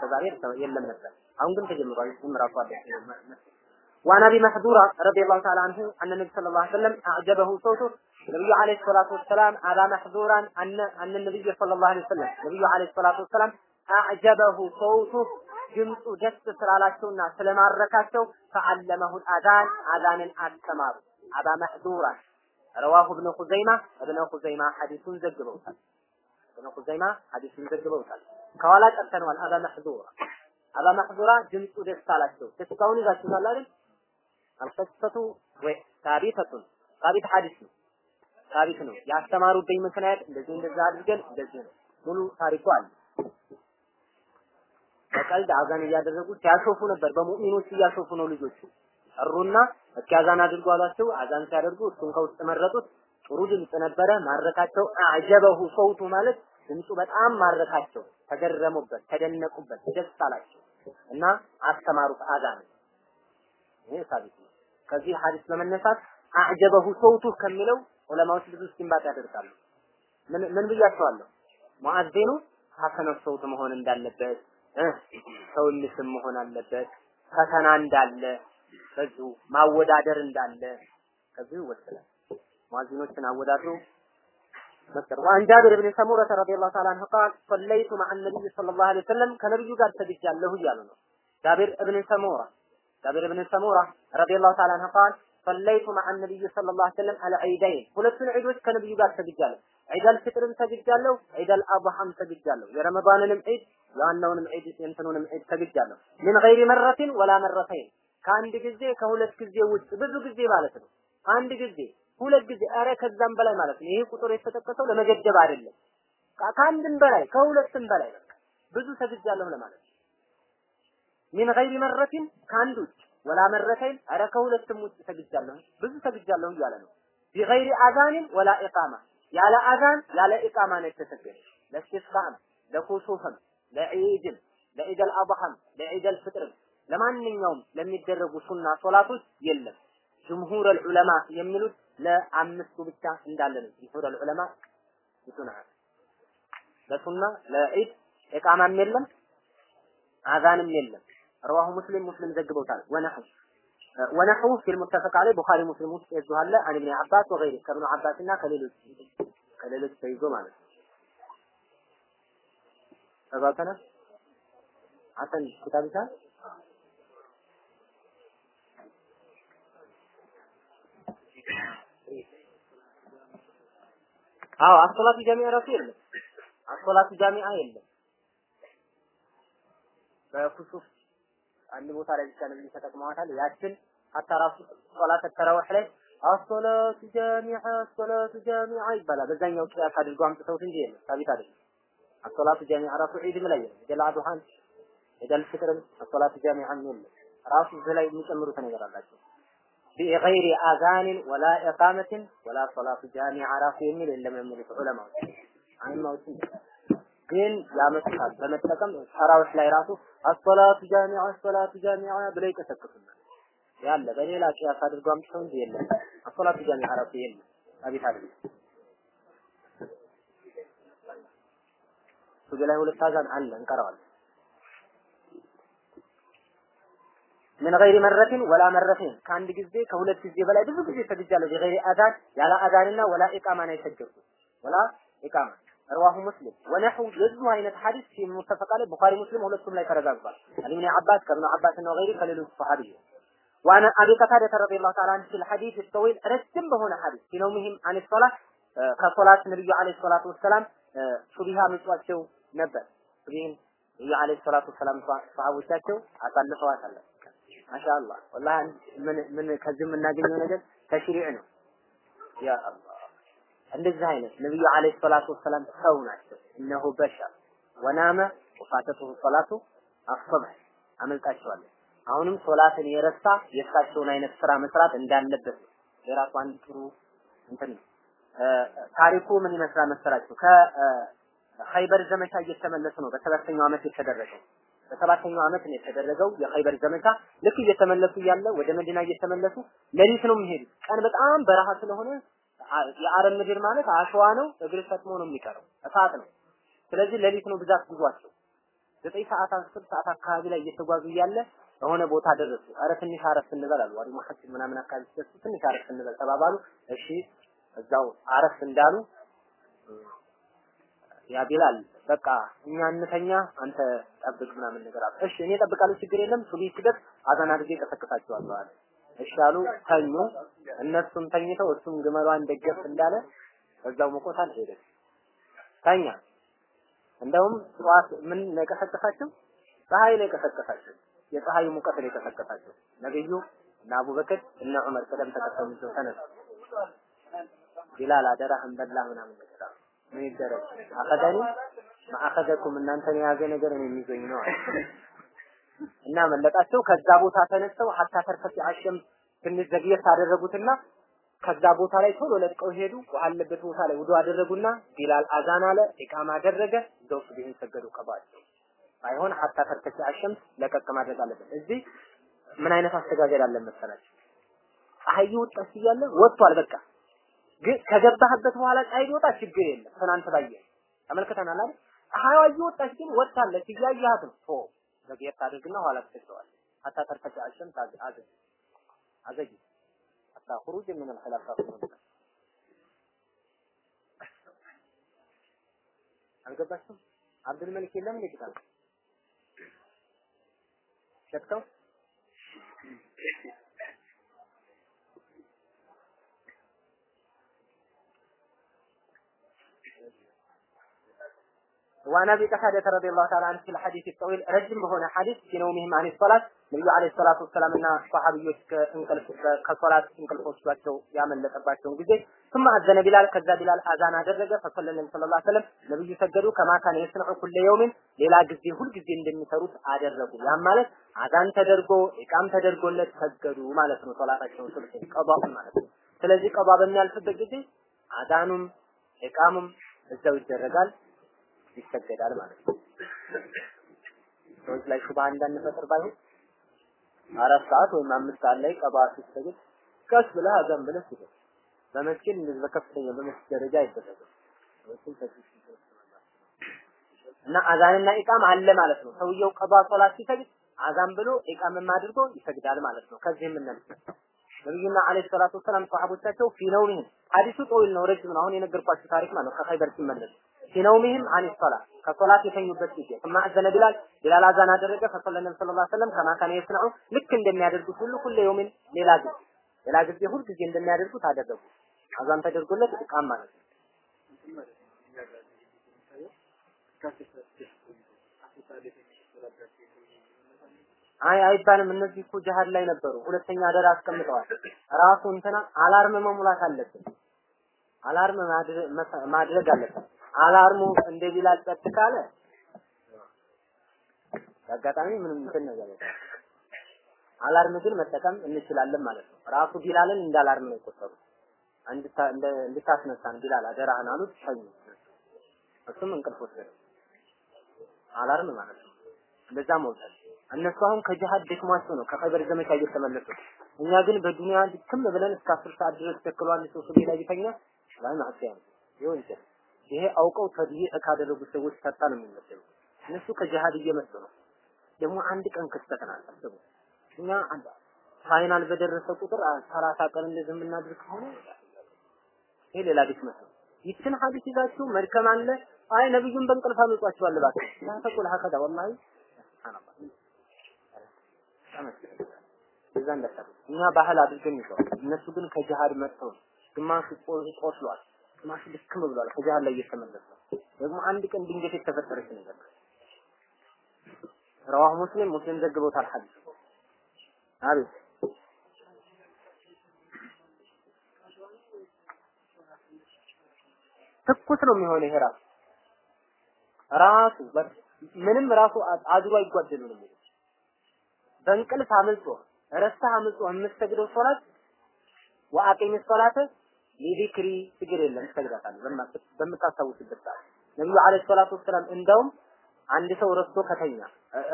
ከዛሬ የለም ነበር። አሁን ግን ተጀምሯል። ምዕራፉ አለ። وعن ابي محذورة رضي الله تعالى عنه ان النبي صلى الله عليه وسلم اعجبه صوته ነብዩ አለይሂ ሰላቱ ወሰላም አባ መሕዙራን አነ አነ ነብዩ ሰለላሁ ዐለይሂ ወሰለም ነብዩ አለይሂ ሰላቱ ወሰላም አዕጀበሁ ሰውቱ ድምፁ ደስ ስላላቸውና ስለማረካቸው ፈዓለመሁ አዛን አዛንን አስተማሩ አባ መሕዙራን ረዋሁ እብነ ኹዘይማ እብነ ኹዘይማ ሐዲሱን ዘግበውታል እብነ ኹዘይማ ሐዲሱን ዘግበውታል ከኋላ ቀርተነዋል አባ መሕዙራ አባ መሕዙራ ድምፁ ደስ አላቸው ደስታውን ይዛችኋል አይደል አልቀሰቱ ወይ ታቢተቱን ታቢት ሐዲስ ነው። ታሪክ ነው። ያስተማሩብኝ ምክንያት እንደዚህ እንደዛ አድርገን እንደዚህ ነው። ሙሉ ታሪኩ አለ። በቀልድ አዛን እያደረጉ ሲያሾፉ ነበር። በሙእሚኖች እያሾፉ ነው ልጆቹ። ጠሩና እስኪ አዛን አድርጉ አሏቸው። አዛን ሲያደርጉ እሱን ከውስጥ መረጡት። ጥሩ ድምፅ ነበረ። ማረካቸው። አጀበሁ ሰውቱ ማለት ድምፁ በጣም ማረካቸው። ተገረሙበት ተደነቁበት ደስ አላቸው። እና አስተማሩት አዛን። ይሄ ሳቢት ነው ከዚህ ሐዲስ በመነሳት አዕጀበሁ ሰውቱ ከሚለው ዑለማዎች ብዙ እስቲንባጥ ያደርጋሉ። ምን ምን ብያቸዋለሁ? ሙአዚኑ ሐሰነ ሰውት መሆን እንዳለበት እ ሰው የሚስም መሆን አለበት። ፈተና እንዳለ በዚሁ ማወዳደር እንዳለ ከዚሁ ይወሰዳል። ሙአዚኖችን አወዳድሮ መስከር وعن جابر بن سمورة رضي الله تعالى عنه قال صليت مع النبي صلى الله عليه وسلم ከነብዩ ጋር ሰግጃለሁ እያሉ ነው። ጃቢር እብን ሰሙራ ጃቢር እብን ሰሙራ رضي الله تعالى عنه قال ሰለይቱ መዐ ነቢይ ሰለላሁ ዐለይሂ ወሰለም አልዒደይን ሁለቱን ዒዶች ከነብዩ ጋር ሰግጃለሁ። ዒደል ፍጥርን ሰግጃለሁ፣ ዒደል አድሃም ሰግጃለሁ። የረመዳንንም ዒድ የዋናውንም ዒድ የእንትኑንም ዒድ ሰግጃለሁ። ምን ገይሪ መረቲን ወላ መረተይን ከአንድ ጊዜ ከሁለት ጊዜ ውጭ ብዙ ጊዜ ማለት ነው። አንድ ጊዜ ሁለት ጊዜ ኧረ ከዛም በላይ ማለት ነው። ይሄ ቁጥር የተጠቀሰው ለመገደብ አይደለም። ከአንድም በላይ ከሁለትም በላይ በቃ ብዙ ሰግጃለሁ ለማለት ነው። ሚን ገይሪ መረቲን ከአንድ ውጭ ወላ መረተይን ኧረ ከሁለትም ውጭ ሰግጃለሁ ብዙ ሰግጃለሁ እያለ ነው። ቢገይሪ አዛንን ወላ ኢቃማ ያለ አዛን ያለ ኢቃማ ነው የተሰገደ። ለስቲስቃም ለኩሱፍም ለዒድም ለዒደል አድሃም ለዒደል ፍጥርም ለማንኛውም ለሚደረጉ ሱና ሶላቶች የለም። ጅምሁር ዑለማ የሚሉት ለአምስቱ ብቻ እንዳለ ነው። ጅምሁር ዑለማ ይቱናል። ለሱና ለዒድ ኢቃማም የለም አዛንም የለም። ረዋሁ ሙስሊም ሙስሊም ዘግበውታል። ወነሁ ወነሁ ፊል ሙተፈቅ አለይ ቡኻሪ ሙስሊም ውስጥ የዙ አለ አን ኢብኑ አባስ ወገይሪ ከብኑ አባስና ከሌሎች ከሌሎች ተይዞ ማለት ነው። ተባተና አሰን ኪታብ ይዛል አዎ አሶላቱ ጃሚዓ ራሱ የለም። አሶላቱ ጃሚዓ የለም። በኩሱፍ አንድ ቦታ ላይ ብቻ ነብዩ ተጠቅመዋታል። ያችን ሀታ ራሱ ሶላት ተራዊህ ላይ አሶላቱ ጃሚዓ አሶላቱ ጃሚዓ ይባላል። በዛኛው ቅያስ አድርገው አምጥተውት እንጂ የለም ሳቢት አይደለም። አሶላቱ ጃሚዓ ራሱ ዒድም ላይ የለም። ኢደል አድሃን ኢደል ፍጥርም አሶላቱ ጃሚዓም የለም። ራሱ እዚህ ላይ የሚጨምሩት ነገር አላቸው። ቢገይሪ አዛንን ወላ ኢቃመትን ወላ ሶላቱ ጃሚዓ ራሱ የሚል የለም የሚሉት ዑለማዎች አይማዎችን ግን ያመጣል በመጠቀም ተራዊህ ላይ ራሱ አሶላቱ ጃሚዓ አሶላቱ ጃሚዓ ብለው ይቀሰቅሱናል። ያለ በሌላ ቂያስ አድርገው አምጥተው እንጂ የለም አሶላቱ ጃሚዓ ራሱ የለም አቤት አይደለም። ሱጁ ላይ ሁለት አዛን አለ እንቀረዋለን። ምን ገይሪ መረቲን ወላ መረቲን ከአንድ ጊዜ ከሁለት ጊዜ በላይ ብዙ ጊዜ ሰግጃለሁ። በገይሪ አዛን ያለ አዛንና ወላ ኢቃማ ነው የሰገድኩት። ወላ ኢቃማ رواه مسلم ونحو የዚሁ አይነት ሐዲስ في متفق عليه ቡኻሪ ሙስሊም ሁለቱም ላይ ተረጋግጧል። አሊ ኢብኑ አባስ ከብኑ አባስ ነው ገይሪ ከሌሎች ሰሃቢ وانا ابي قتاده رضي الله تعالى عنه في الحديث الطويل ረጅም በሆነ ሐዲስ في نومهم عن الصلاه ከሶላት ነብዩ አለይሂ ሰላቱ ወሰላም ሱቢሃ ምጽዋቸው ነበር። ሱቢህን ነብዩ አለይሂ ሰላቱ ወሰላም ሰሃቦቻቸው አሳልፈዋታል። ማሻአላህ ወላሂ ምን ምን ከዚህ የምናገኘው ነገር ተሽሪዕ ነው። ያ አላህ እንደዚህ አይነት ነብዩ አለይሂ ሰላቱ ወሰላም ሰው ናቸው። እነሆ በሸር ወናመ ወፋተቱሁ ሰላቱ አሰብህ አመልጣቸዋለሁ። አሁንም ሶላትን የረሳ የእሳቸውን አይነት ስራ መስራት እንዳለበት የራሱ አንድ ጥሩ እንትን ታሪኩ ምን ይመስላል መሰላችሁ? ከኸይበር ዘመቻ እየተመለሱ ነው። በሰባተኛው ዓመት የተደረገው በሰባተኛው ዓመት ነው የተደረገው የኸይበር ዘመቻ። ልክ እየተመለሱ እያለ ወደ መዲና እየተመለሱ ሌሊት ነው የሚሄዱት። ቀን በጣም በረሃ ስለሆነ የአረብ ምድር ማለት አሸዋ ነው። እግር ሰጥሞ ነው የሚቀረው፣ እሳት ነው። ስለዚህ ሌሊት ነው ብዛት ጉዟቸው። ዘጠኝ ሰዓት አስር ሰዓት አካባቢ ላይ እየተጓዙ እያለ የሆነ ቦታ ደረሱ። አረ ትንሽ አረፍ እንበል አሉ። ዋዲ መሐሲብ ምናምን አካባቢ ሲደርሱ ትንሽ አረፍ እንበል ተባባሉ። እሺ እዛው አረፍ እንዳሉ ያ ቢላል በቃ እኛ እንተኛ አንተ ጠብቅ ምናምን ነገር አለ። እሺ እኔ እጠብቃለሁ ችግር የለም ሱቢ ሲደርስ አዛን አድርጌ ቀሰቅሳቸዋለሁ አለ። እሺ አሉ ተኙ። እነሱም ተኝተው እሱም ግመሏን ደገፍ እንዳለ እዛው መቆታል ሄደ ተኛ። እንደውም ጠዋት ምን ነው የቀሰቀሳቸው? ፀሐይ ነው የቀሰቀሳቸው። የፀሐዩ ሙቀት ነው የቀሰቀሳቸው። ነብዩ እና አቡበክር እና ዑመር ቀደም ተከተሉ ይዘው ተነሱ። ቢላል አደራህን በላ ምናምን ነገር ምን ይደረግ አኸዳኒ ማአኸደኩም እናንተን የያዘ ነገር እኔ የሚዞኝ ነው አለ እና መለጣቸው። ከዛ ቦታ ተነስተው ሀታ ተርከት አሸም ትንሽ ዘግየት አደረጉትና ከዛ ቦታ ላይ ቶሎ ለጥቀው ሄዱ። ውሃ ቦታ ላይ ውዱ አደረጉና ቢላል አዛን አለ፣ ኢቃማ አደረገ። እዛው ሱብሂን ሰገዱ ቀባቸው። ባይሆን ሀታ ተርከት አሸም ለቀቅ ማድረግ አለበት። እዚህ ምን አይነት አስተጋገድ አለ መሰላችሁ? ፀሐይ ወጣች እያለ ወጥቷል በቃ ግን ከገባህበት በኋላ ፀሐይ ቢወጣ ችግር የለም። ትናንት ባየ ተመልክተናል አይደል? ፀሐይዋ እየወጣች ግን ወጥታለች፣ እያያት ነው። ገየት ታደርግና ኋላ ትሰጠዋለህ። ሀታ ተርተፊዕ አሸምስ አዘጊ አዘግ ሀታ ሁሩጅ ምን ልኸላፋ አልገባችሁም? አብዱልመሊክ የለም እንዴ ሸጥተው وعن ابي قتاده رضي الله تعالى عنه في الحديث الطويل ረጅም በሆነ ሐዲስ ሲነውሚህም አን ሶላት ነብዩ አለይሂ ሰላቱ ወሰላም እና ሷሐቢዮች ከእንቅልፍ ከሶላት እንቅልፎቻቸው ያመለጠባቸውን ጊዜ ثم አዘነ ቢላል ከዛ ቢላል አዛን አደረገ ፈሰለ ነብዩ ሰለላሁ ዐለይሂ ወሰለም ነብዩ ሰገዱ ከማ ካነ የስነዑ ኩለ የውምን ሌላ ጊዜ ሁል ጊዜ እንደሚሰሩት አደረጉ ያም ማለት አዛን ተደርጎ ኢቃም ተደርጎለት ሰገዱ ማለት ነው ሶላታቸውን ስልት ቀዷ ማለት ነው ስለዚህ ቀዷ በሚያልፍበት ጊዜ አዛኑም ኢቃሙም እዛው ይደረጋል ይሰገዳል ማለት ነው። ሰዎች ላይ ሹብሃ እንዳንፈጥር ባይሆን አራት ሰዓት ወይም አምስት ሰዓት ላይ ቀባ ስትሰግድ ቀስ ብለህ አዛን ብለህ ስገድ። በመስጊድ እንደዚህ በከፍተኛ በመስጊድ ደረጃ አይደረግም። እና አዛንና ኢቃም አለ ማለት ነው። ሰውየው ቀባ ሶላት ሲሰግድ አዛን ብሎ ኢቃምም አድርጎ ይሰግዳል ማለት ነው። ከዚህ የምናልፍ ነብዩና አለይሂ ሰላቱ ወሰላም ሰሃቦቻቸው ፊ ነውሚህም ሐዲሱ ጠዊል ነው፣ ረጅም ነው። አሁን የነገርኳችሁ ታሪክ ማለት ነው። ከኸይበር ሲመለሱ ሲነውሚህም አን ሶላት ከሶላት የተኙበት ጊዜ ثم አዘነ ቢላል ቢላል አዛን አደረገ ፈሰለ ነብዩ ሰለላሁ ዐለይሂ ወሰለም ከማ ካነ የስነዑ ልክ እንደሚያደርጉት ሁሉ ሁሉ የውምን ሌላ ጊዜ ሌላ ጊዜ ሁል ጊዜ እንደሚያደርጉት አደረጉ። አዛን ተደርጎለት ኢቃም ማለት ነው። አይ አይባልም። እነዚህ እኮ ጅሃድ ላይ ነበሩ። ሁለተኛ አደራ አስቀምጠዋል። ራሱ እንትና alarm መሙላት አለብን። alarm ማድረግ አለብን። alarm ኡ እንደ ቢላል ጸጥ ካለ አጋጣሚ ምንም እንትን ነገር alarm ግን መጠቀም እንችላለን ማለት ነው። ራሱ ቢላልን እንደ alarm ነው የቆጠሩት። እንድታስነሳን ቢላል አደራህን አሉት። ተኙ። እሱም እንቅልፍ ወሰደ። alarm ማለት ነው። እንደዛ መውሰድ እነሱ አሁን ከጅሃድ ደክሟቸው ነው ከኸይበር ዘመቻ እየተመለሱ እኛ ግን በዱንያ ድክም ብለን እስከ አስር ሰዓት ድረስ አንድ ሰው ሱቢ ላይ ቢተኛ ላይ معصية ይሁን ይችላል። ይሄ አውቀው تضييع ካደረጉ ሰዎች ተጣ ነው የሚመስለው። እነሱ ከጅሃድ እየመጡ ነው። ደግሞ አንድ ቀን ክስተት ናት አስቡ። እኛ final በደረሰ ቁጥር ሰላሳ ቀን እንደዚህ የምናድር ከሆነ ይሄ ሌላ ድክመት ነው። ይችን ሐዲስ ይዛችሁ መድከም አለ። አይ ነብዩን በእንቅልፍ አመጧቸዋል እባክህ لا تقل هكذا والله እዛ እንደሰሩ እኛ ባህል አድርገን ይዘዋል። እነሱ ግን ከጅሃድ መጥተው ግማሹ ቆስሏል፣ ግማሹ ድክም ብሏል። ከጅሃድ ላይ እየተመለሰ ደግሞ አንድ ቀን ድንገት የተፈጠረች ነገር ረዋህ ሙስሊም ሙስሊም ዘግቦታል። ሐዲስ። አቤት። ትኩስ ነው የሚሆነው ይሄ ራሱ። ራሱ ምንም ራሱ አድሮ አይጓደሉ ነው የሚለው በእንቅልፍ አምልጦ ረስተህ አምልጦ የምትሰግደው ሶላት ወአቂም ሶላተ ሊዚክሪ ችግር የለም ትሰግዳታለህ በምታስታውስበት ሰዓት ነብዩ አለይሂ ሰላቱ ወሰላም እንደውም አንድ ሰው ረስቶ ከተኛ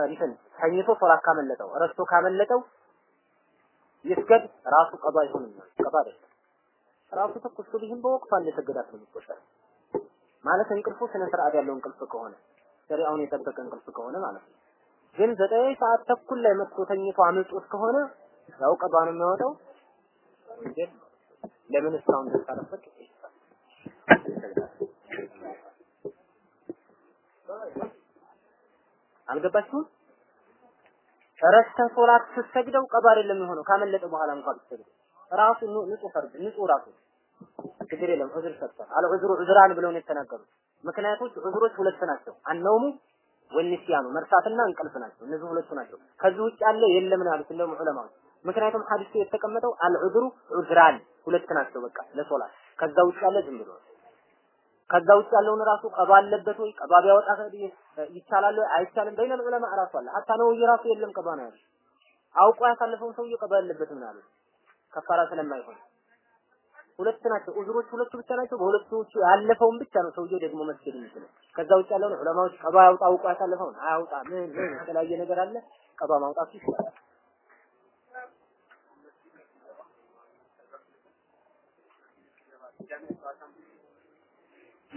እንትን ተኝቶ ሶላት ካመለጠው ረስቶ ካመለጠው ይስገድ ራሱ ቀዷ አይሆንም ቀዷ አይደለም። ራሱ ትኩስ ቢሆን በወቅቱ አለ ሰገዳት ነው የሚቆጠር ማለት እንቅልፉ ስነ ስርዓት ያለው እንቅልፍ ከሆነ ሸሪዓውን የጠበቀ እንቅልፍ ከሆነ ማለት ነው። ግን ዘጠኝ ሰዓት ተኩል ላይ መጥቶ ተኝቶ አምልጦት ከሆነ ያው ቀዷ ነው የሚያወጣው ለምን እስካሁን አረፈቅ አልገባችሁም? ረስተህ ሶላት ስትሰግደው ቀባ አይደለም የሆነው ካመለጠ በኋላ እንኳን ብትሰግደው ራሱ ንጹህ ፈርድ ንጹህ ራሱ ችግር የለም ዑዝር ሰጥቷል። አለ ዑዝራን ብለው ነው የተናገሩት። ምክንያቶች ዑዝሮች ሁለት ናቸው። አነውሙ ወንስያኑ መርሳትና እንቅልፍ ናቸው። እነዚህ ሁለቱ ናቸው። ከዚህ ውጭ ያለ የለም ነው ያሉት እንደውም ዑለማዎች። ምክንያቱም ሐዲሱ የተቀመጠው አልዑዝሩ ዑዝራን ሁለት ናቸው በቃ ለሶላት። ከዛ ውጭ ያለ ዝም ብሎ ከዛ ውጭ ያለውን ራሱ ቀባ አለበት ወይ ቀባ ቢያወጣ ይቻላል ወይ አይቻልም? በይነል ዑለማ ራሱ አለ። ሐታ ነው የራሱ የለም ቀባ ነው ያለው። አውቆ ያሳለፈውን ሰውዬ ቀባ ያለበት ምን? ከፋራ ስለማይሆን ሁለት ናቸው። ኡዝሮች ሁለቱ ብቻ ናቸው። በሁለቶቹ ያለፈውን ብቻ ነው ሰውየው ደግሞ መስገድ የሚችለው። ከዛ ውጭ ያለውን ዑለማዎች ቀባ ያውጣ አውቆ ያሳለፈውን አያውጣ ምን የተለያየ ነገር አለ። ቀባ ማውጣቱ ይችላል።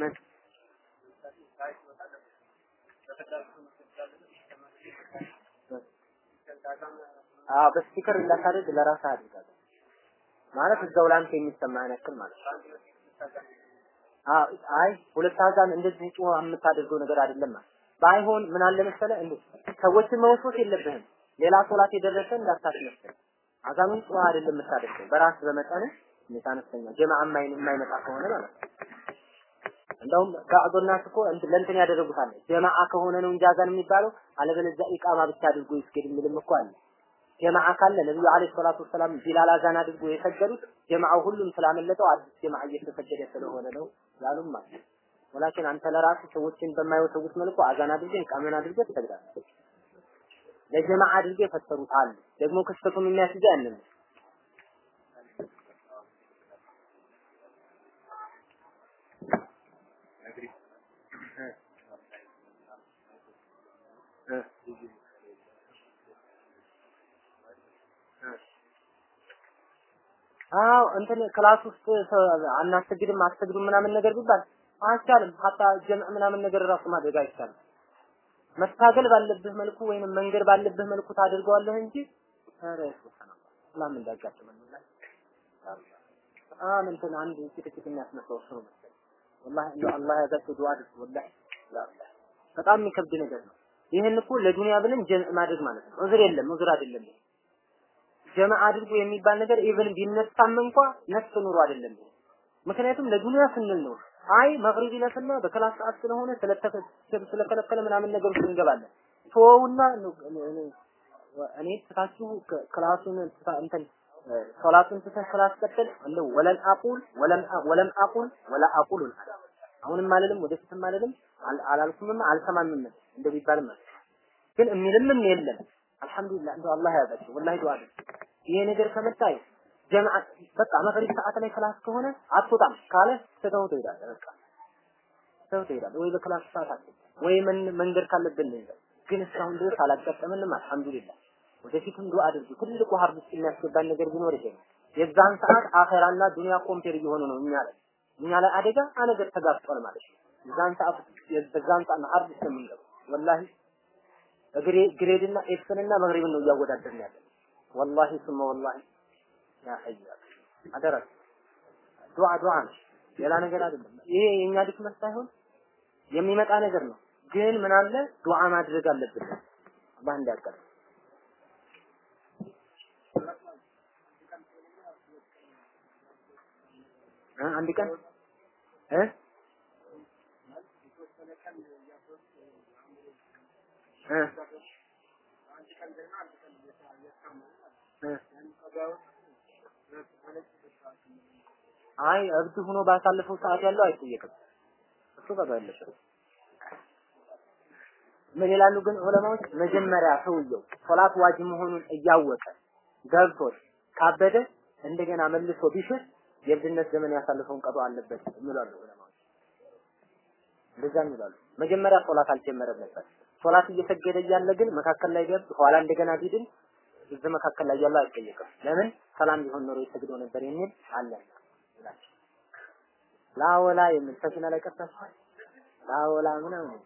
ምን አዎ በስፒከር እንዳታደርግ ለራስህ አድርጋለህ ማለት እዛው ላንተ የሚሰማ ያክል ማለት አይ ሁለት አዛን እንደዚህ ጮህ የምታደርገው ነገር አይደለም ባይሆን ምን አለ መሰለህ እንዴ ሰዎችን መወስወስ የለብህም። ሌላ ሶላት የደረሰ እንዳታስመስል። አዛኑን ጮህ አይደለም የምታደርገው። በራስ በመጠን ሁኔታ አነስተኛ ጀማዓ የማይመጣ ከሆነ ማለት ነው እንደውም ባዕዱ ናስ እኮ ለእንትን ያደረጉታል ጀማዓ ከሆነ ነው እንጂ አዛን የሚባለው አለበለዚያ ኢቃማ ብቻ አድርጎ ይስገድ የሚልም እኮ አለ። ጀማዓ ካለ ነብዩ አለይሂ ሰላቱ ወሰላም ቢላል አዛን አድርጎ የሰገዱት ጀማዓው ሁሉም ስላመለጠው አዲስ ጀማዓ እየተሰገደ ስለሆነ ነው ያሉም አለ ወላኪን አንተ ለራሱ ሰዎችን በማይወሰውት መልኩ አዛን አድርገህ ኢቃማን አድርገህ ትሰግዳለህ። ለጀማዓ አድርገህ የፈሰሩት አለ ደግሞ ክስተቱን የሚያስይዘው ያንን ነው አዎ እንትን class ውስጥ አናስገድም አስገድም ምናምን ነገር ቢባል አይቻልም። حتى جمع ምናምን ነገር ራሱ ማድረግ አይቻልም። መታገል ባለብህ መልኩ ወይንም መንገድ ባለብህ መልኩ ታደርገዋለህ እንጂ ኧረ ሰላም እንዳጋጥመን በጣም እንትን አንድ ጭቅጭቅ የሚያስመስለው እሱ ነው መሰለኝ። والله እንደው አላህ ያዛቸው ዱዓ አድርግ والله በጣም የሚከብድ ነገር ነው። ይህን እኮ ለዱንያ ብለን جمع ማድረግ ማለት ነው። عذر የለም عذر አይደለም። جمع አድርጎ የሚባል ነገር even ቢነሳም እንኳ ነፍስ ኑሮ አይደለም። ምክንያቱም ለዱንያ ስንል ነው። አይ መግሪብ ይለፍና በ class ሰዓት ስለሆነ ስለከለከለ ምናምን ነገር እንገባለን። ቶውና እኔ ትታችሁ class ኡን እንትን ሶላቱን ትተህ class ቀጥል እንደው ولن أقول ولم ولم أقل ولا أقول አሁንም አልልም ወደፊትም አልልም አላልኩምም አልሰማምም እንደሚባልም ግን የሚልምም የለም አልহামዱሊላህ እንደው አላህ ያዛችሁ ወላሂ ዱዓ ይሄ ነገር ከመጣ ጀማዓ በቃ መግሪብ ሰዓት ላይ ክላስ ከሆነ አትወጣም ካለ ትተው ትሄዳለህ በቃ ትተው ትሄዳለህ። ወይ በክላስ ሰዓት አትሄድ ወይ መንገድ ካለብን ግን እስካሁን ድረስ አላጋጠመንም አልহামዱሊላህ ወደፊትም ዱዓ አድርጉ ትልቁ ሀርድ ውስጥ የሚያስገባን ነገር ቢኖር ይሄ ነው። የዛን ሰዓት አኺራና ዱንያ ኮምፔር እየሆኑ ነው እኛ ላይ። እኛ ላይ አደጋ አነገር ተጋፍጧል ማለት ነው። የዛን ሰዓት የዛን ሰዓት ሀርድ ውስጥ የምንገባው ወላሂ ግሬድ እና ኤፍን እና መግሪብን ነው እያወዳደርን ያለ። ወላሂ ሱመ ወላሂ ያ ሐያ አደራ። ዱዓ ዱዓ ነው። ሌላ ነገር አይደለም። ይሄ የኛ ድክመት ሳይሆን የሚመጣ ነገር ነው። ግን ምን አለ? ዱዓ ማድረግ አለብን። አላህ እንዲያቀር። አንድ ቀን? እ አይ እብድ ሆኖ ባሳለፈው ሰዓት ያለው አይጠየቅም። እሱ ቀባ ያለበት ምን ይላሉ ግን ዑለማዎች መጀመሪያ ሰውየው ሶላት ዋጅብ መሆኑን እያወቀ ገብቶት ካበደ እንደገና መልሶ ቢሽር የእብድነት ዘመን ያሳለፈውን ቀዶ አለበት የሚላሉ ዑለማዎች እንደዛ ይላሉ። መጀመሪያ ሶላት አልጀመረም ነበር። ሶላት እየሰገደ እያለ ግን መካከል ላይ ገብ ኋላ እንደገና ቢድን እዚህ መካከል ላይ ያለው አይጠየቅም። ለምን ሰላም ቢሆን ኖሮ ይሰግዶ ነበር የሚል አለ ላወላ የሚል ሰፊና ላይ ቀርታችኋል። ላወላ ምናምን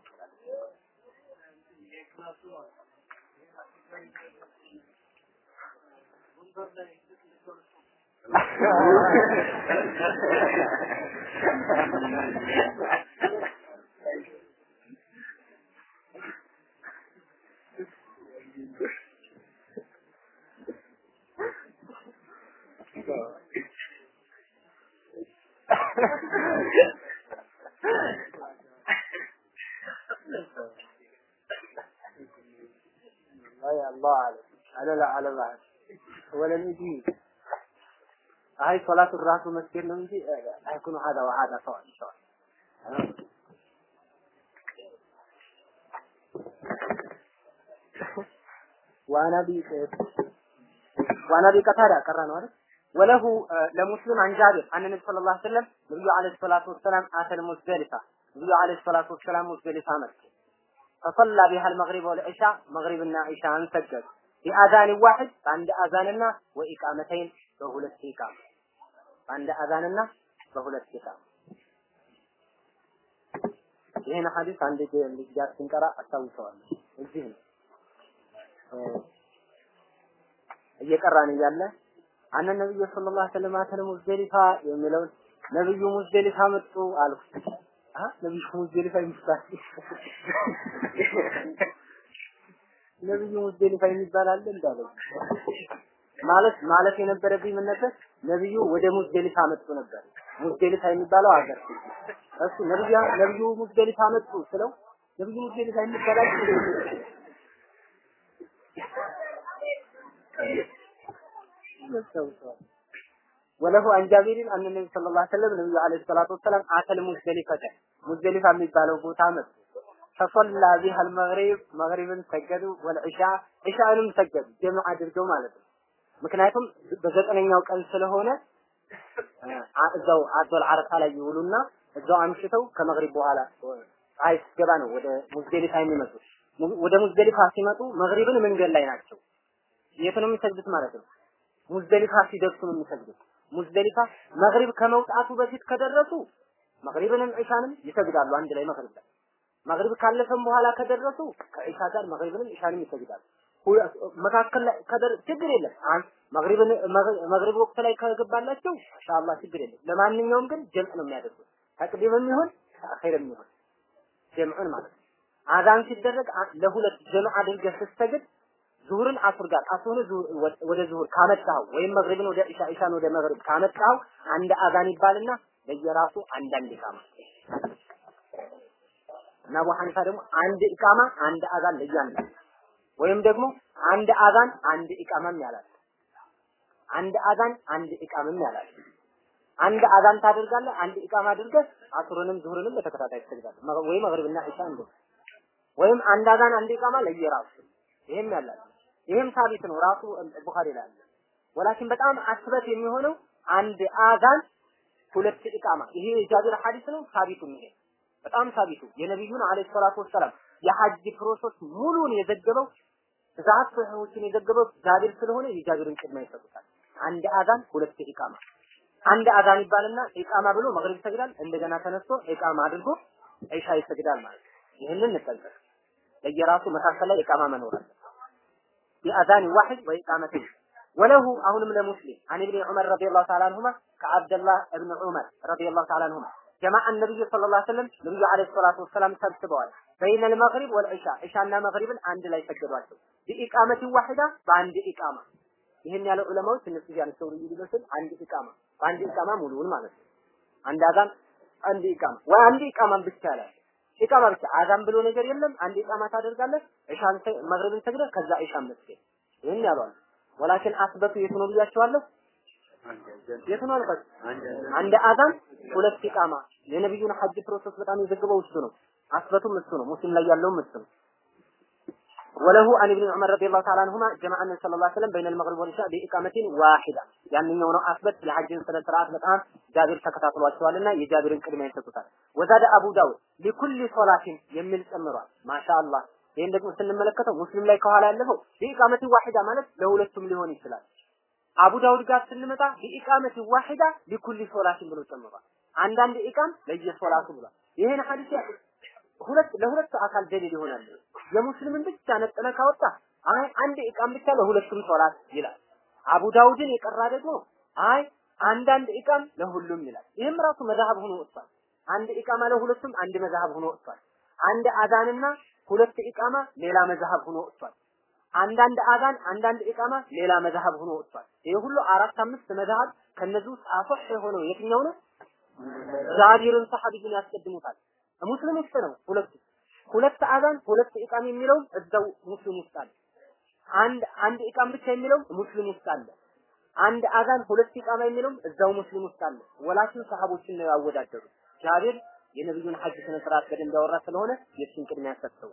الله أعلم أنا لا أعلم أحد ولم يجي هاي صلاة الراس ومسكين لم يجي هيكون هذا وهذا سواء إن شاء الله وأنا أبي وأنا أبي قتادة قرأنا هذا ወለሁ ለሙስሊም አን ጃቢር አን ነብይ ሰለላሁ ዐለይሂ ወሰለም ነብዩ ዐለይሂ ሰላቱ ወሰላም አተል ሙዝደሊፋ ነብዩ ዐለይሂ ሰላቱ ወሰላም ሙዝደሊፋ መጡ ፈሰላ ቢሃ አልመግሪብ ወልዒሻ መግሪብና ዒሻን ሰገዱ። ቢአዛን ዋሕድ በአንድ አዛንና ወኢቃመተይን በሁለት ኢቃማ። በአንድ አዛንና በሁለት ኢቃማ። ይህን ሐዲስ አንድ ልጃት ስንቀራ አስታውሰዋለሁ። እዚህ ነው። እየቀራን እያለ አነ ነብዩ ሰለላሁ ዐለይሂ ወሰለም አተለ ሙዝደሊፋ የሚለውን ነብዩ ሙዝደሊፋ መጡ አልኩ። ነብዩ ሙዝደሊፋ ይመስላል ነብዩ ሙዝደሊፋ የሚባል አለ እንዳለው ማለት ማለት የነበረብኝ ምን ነበር? ነብዩ ወደ ሙዝደሊፋ መጡ ነበር። ሙዝደሊፋ የሚባለው ሀገር እሱ ነብዩ ነብዩ ሙዝደሊፋ መጡ ስለው ነብዩ ሙዝደሊፋ የሚባል ወለሁ አን ጃቢርን አን ነብዩ ሰለላሁ ዐለይሂ ወሰለም ነብዩ ዐለይሂ ሰላቱ ወሰላም አተል ሙዝደሊፈተ ሙዝደሊፋ የሚባለው ቦታ መጡ። ፈሰላ ቢሃ አልመግሪብ መግሪብን ሰገዱ ወልዕሻ ዕሻንም ሰገዱ ጀምዕ አድርገው ማለት ነው። ምክንያቱም በዘጠነኛው ቀን ስለሆነ እዛው አዶል አረፋ ላይ ይውሉና እዛው አምሽተው ከመግሪብ በኋላ ፀሐይ ስትገባ ነው ወደ ሙዝደሊፋ የሚመጡት። ወደ ሙዝደሊፋ ሲመጡ መግሪብን መንገድ ላይ ናቸው። የት ነው የሚሰግዱት ማለት ነው? ሙዝደሊፋ ሲደርሱ ነው የሚሰግዱት። ሙዝደሊፋ መግሪብ ከመውጣቱ በፊት ከደረሱ መግሪብንም ዒሻንም ይሰግዳሉ አንድ ላይ መግሪብ ላይ። መግሪብ ካለፈም በኋላ ከደረሱ ከዒሻ ጋር መግሪብንም ዒሻንም ይሰግዳሉ። መካከል ላይ ከደር ችግር የለም። መግሪብን መግሪብ ወቅት ላይ ከገባላቸው ኢንሻአላህ ችግር የለም። ለማንኛውም ግን ጀምዕ ነው የሚያደርጉት። ተቅዲምም ይሁን ተአኺርም ይሁን ጀምዑን ማለት ነው። አዛን ሲደረግ ለሁለት ጀምዕ አድርገህ ስትሰግድ ዙሁርን አሱር ጋር አሱርን ወደ ዙሁር ካመጣኸው ወይም መግሪብን ወደ ኢሻ ኢሻን ወደ መግሪብ ካመጣኸው አንድ አዛን ይባልና ለየራሱ አንዳንድ ኢቃማ እና አቡ ደግሞ አንድ ኢቃማ አንድ አዛን ለያንዳንዱ ወይም ደግሞ አንድ አዛን አንድ ኢቃማም ያላል። አንድ አዛን አንድ ኢቃምም ያላል። አንድ አዛን ታደርጋለህ፣ አንድ ኢቃማ አድርገህ አሱርንም ዙሁርንም በተከታታይ ትሰግዳለህ። ወይ መግሪብና ኢሻ ወይም አንድ አዛን አንድ ኢቃማ ለየራሱ ይሄም ያላል። ይሄም ሳቢት ነው ራሱ ቡኻሪ ላይ አለ። ولكن በጣም أثبت የሚሆነው አንድ አዛን ሁለት ኢቃማ ይሄ የጃቢር ሐዲስ ነው። ሳቢቱ ይሄ በጣም ሳቢቱ የነቢዩን አለይሂ ሰላቱ ወሰላም የሐጅ process ሙሉን የዘገበው ብዛት ሰዎችን የዘገበው ጃቢር ስለሆነ የጃቢርን ቅድሚያ ይሰጡታል። አንድ አዛን ሁለት ኢቃማ አንድ አዛን ይባልና ኢቃማ ብሎ መግሪብ ይሰግዳል። እንደገና ተነስቶ ኢቃማ አድርጎ ኢሻ ይሰግዳል ማለት ነው። ይህንን እንጠንቀቅ። ለየራሱ መካከል ላይ ኢቃማ መኖር አለ። بأذان واحد وإقامتين وله أهنم لمسلم عن ابن عمر رضي الله تعالى عنهما كعبد الله ابن عمر رضي الله تعالى عنهما جمع النبي صلى الله عليه وسلم النبي عليه الصلاة والسلام سبسبوال بين المغرب والعشاء عشاءنا مغرب عند لا يسجدوا بإقامة واحدة بعند إقامة ይህን ያለው ዑለማዎች ትንሽ ጊዜ አንስተው ይመስል አንድ ኢቃማ በአንድ ኢቃማ ሙሉውን ማለት ነው። አንድ አዛን አንድ ኢቃማ ወይ አንድ ኢቃማን ብቻ ያላል ኢቃማ ብቻ አዛን ብሎ ነገር የለም። አንድ ኢቃማ ታደርጋለህ፣ ኢሻን መግሪብን ሰግደህ ከዛ ኢሻን መስገድ ይህን ያሏል። ወላኪን አስበቱ የቱ ነው ብያቸዋለሁ። ነው አልኳት። አንድ አዛን ሁለት ኢቃማ የነብዩን ሐጅ ፕሮሰስ በጣም የዘገበው እሱ ነው። አስበቱም እሱ ነው። ሙስሊም ላይ ያለውም እሱ ነው። وله عن ابن عمر رضي الله تعالى عنهما ጀማዓ ነብዩ صلى الله عليه وسلم بين المغرب والعشاء بإقامة واحدة ያንኛው ነው أثبت የሐጅን ስነ ስርዓት በጣም ጃቢር ተከታትሏቸዋልና የጃቢርን ቅድሚያ ይሰጡታል። وزاد أبو داود لكل صلاة የሚል ጨምሯል። ما شاء الله ይህን ደግሞ ስንመለከተው ሙስሊም ላይ ከኋላ ያለፈው بإقامة واحدة ማለት ለሁለቱም ሊሆን ይችላል። አቡ ዳውድ ጋር ስንመጣ بإقامة واحدة لكل صلاة ብሎ ጨምሯል። አንዳንድ ኢቃም ለየሶላቱ ብሏል። ይሄን ሐዲስ ሁለት ለሁለት አካል ደሊል ይሆናል። የሙስሊምን ብቻ ነጥለ ካወጣ አይ አንድ ኢቃም ብቻ ለሁለቱም ሶላት ይላል። አቡ ዳውድን የቀራ ደግሞ አይ አንዳንድ ኢቃም ለሁሉም ይላል። ይህም ራሱ መዛሀብ ሆኖ ወጥቷል። አንድ ኢቃማ ለሁለቱም አንድ መዛሀብ ሆኖ ወጥቷል። አንድ አዛንና ሁለት ኢቃማ ሌላ መዛሀብ ሆኖ ወጥቷል። አንዳንድ አዛን አንዳንድ ኢቃማ ሌላ መዛሀብ ሆኖ ወጥቷል። ይሄ ሁሉ አራት አምስት መዛሀብ ከነዚህ ውስጥ አሶህ የሆነው የትኛው ነው? ጃቢርን ሰሐቢውን ያስቀድሙታል። ሙስሊም ውስጥ ነው ሁለቱ ሁለት አዛን ሁለት ኢቃም የሚለው እዛው ሙስሊም ውስጥ አለ። አንድ አንድ ኢቃም ብቻ የሚለው ሙስሊም ውስጥ አለ። አንድ አዛን ሁለት ኢቃማ የሚለው እዛው ሙስሊም ውስጥ አለ። ወላኪን ሰሃቦችን ነው ያወዳደሩት። ጃቢር የነብዩን ሐጅ ስነ ስርዓት በደንብ ያወራ ስለሆነ የእሱን ቅድሚያ ሰጥተው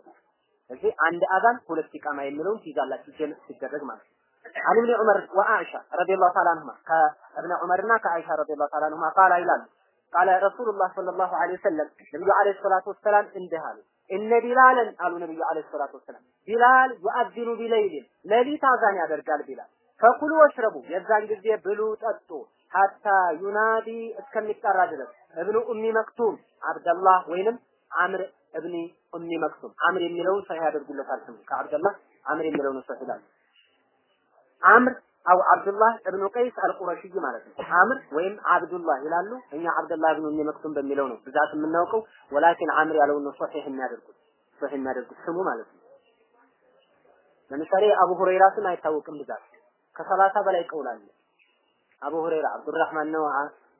እዚህ አንድ አዛን ሁለት ኢቃማ የሚለውን ትይዛላችሁ ጀምዕ ሲደረግ ማለት ነው። عن ابن عمر وعائشة رضي الله تعالى عنهما كابن عمرنا كعائشة رضي الله تعالى عنهما قال إلى قال رسول الله صلى الله عليه وسلم ነብዩ عليه الصلاة والسلام እንዲህ አሉ። إن بلالا አሉ ነብዩ عليه الصلاة والسلام ቢላል يؤذن بليل ሌሊት አዛን ያደርጋል ቢላል። فكلوا واشربوا የዛን ጊዜ ብሉ ጠጡ፣ حتى ينادي እስከሚጠራ ድረስ እብኑ ኡሚ መክቱም አብደላህ ወይንም አምር እብኒ ኡሚ መክቱም አምር የሚለውን ሰሂህ ያደርጉለታል። ስሙ ከአብደላህ አምር የሚለውን ሰሂህ ይላል። አምር አው አብዱላህ እብኑ ቀይስ አልቁረሽይ ማለት ነው። አምር ወይም አብዱላህ ይላሉ። እኛ አብዱላህ ኡሚ መክቱም በሚለው ነው ብዛት የምናውቀው። ወላኪን አምር ያለውን ነው ሶሒህ የሚያደርጉት ሶሒህ የሚያደርጉት ስሙ ማለት ነው። ለምሳሌ አቡ ሁረይራ ስም አይታወቅም ብዛት ከሰላሳ በላይ ቀውል አለ። አቡ ሁረይራ አብዱራህማን ነው፣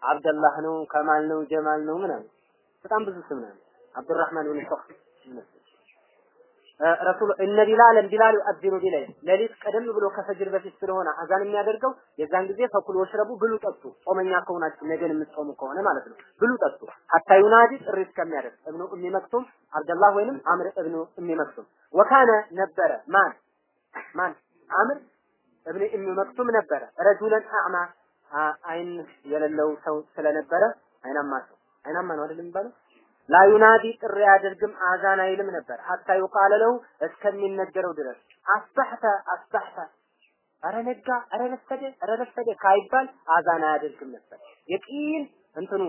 አብደላህ ነው፣ ከማል ነው፣ ጀማል ነው ምናምን በጣም ብዙ ስም ነው። አብዱራህማን ብን ሶኽ ረሱል إن بلالا ቢላል يؤذن بليل ሌሊት ቀደም ብሎ ከፈጅር በፊት ስለሆነ አዛን የሚያደርገው የዛን ጊዜ فكلوا واشربوا ብሉ ጠጡ፣ ጾመኛ ከሆናችሁ ነገን የምትጾሙ ከሆነ ማለት ነው። ብሉ ጠጡ። حتى ينادي ጥሪ እስከሚያደርግ እብኑ ኡሚ መክቱም አብደላህ ወይንም አምር እብኑ ኡሚ መክቱም وكان ነበረ ማን? ማን? አምር እብኑ ኡሚ መክቱም ነበረ። رجلا أعمى አይን የሌለው ሰው ስለነበረ አይናማ ሰው። አይናማ ነው አይደል የሚባለው ላዩናዲ ጥሪ አያደርግም አዛን አይልም ነበር። ሐታ ይቃለ እስከሚነገረው ድረስ አስበሕተ አስበሕተ አረ ነጋ አረ ረፈደ አረ ረፈደ ካይባል አዛን አያደርግም ነበር። የቂን እንትኑ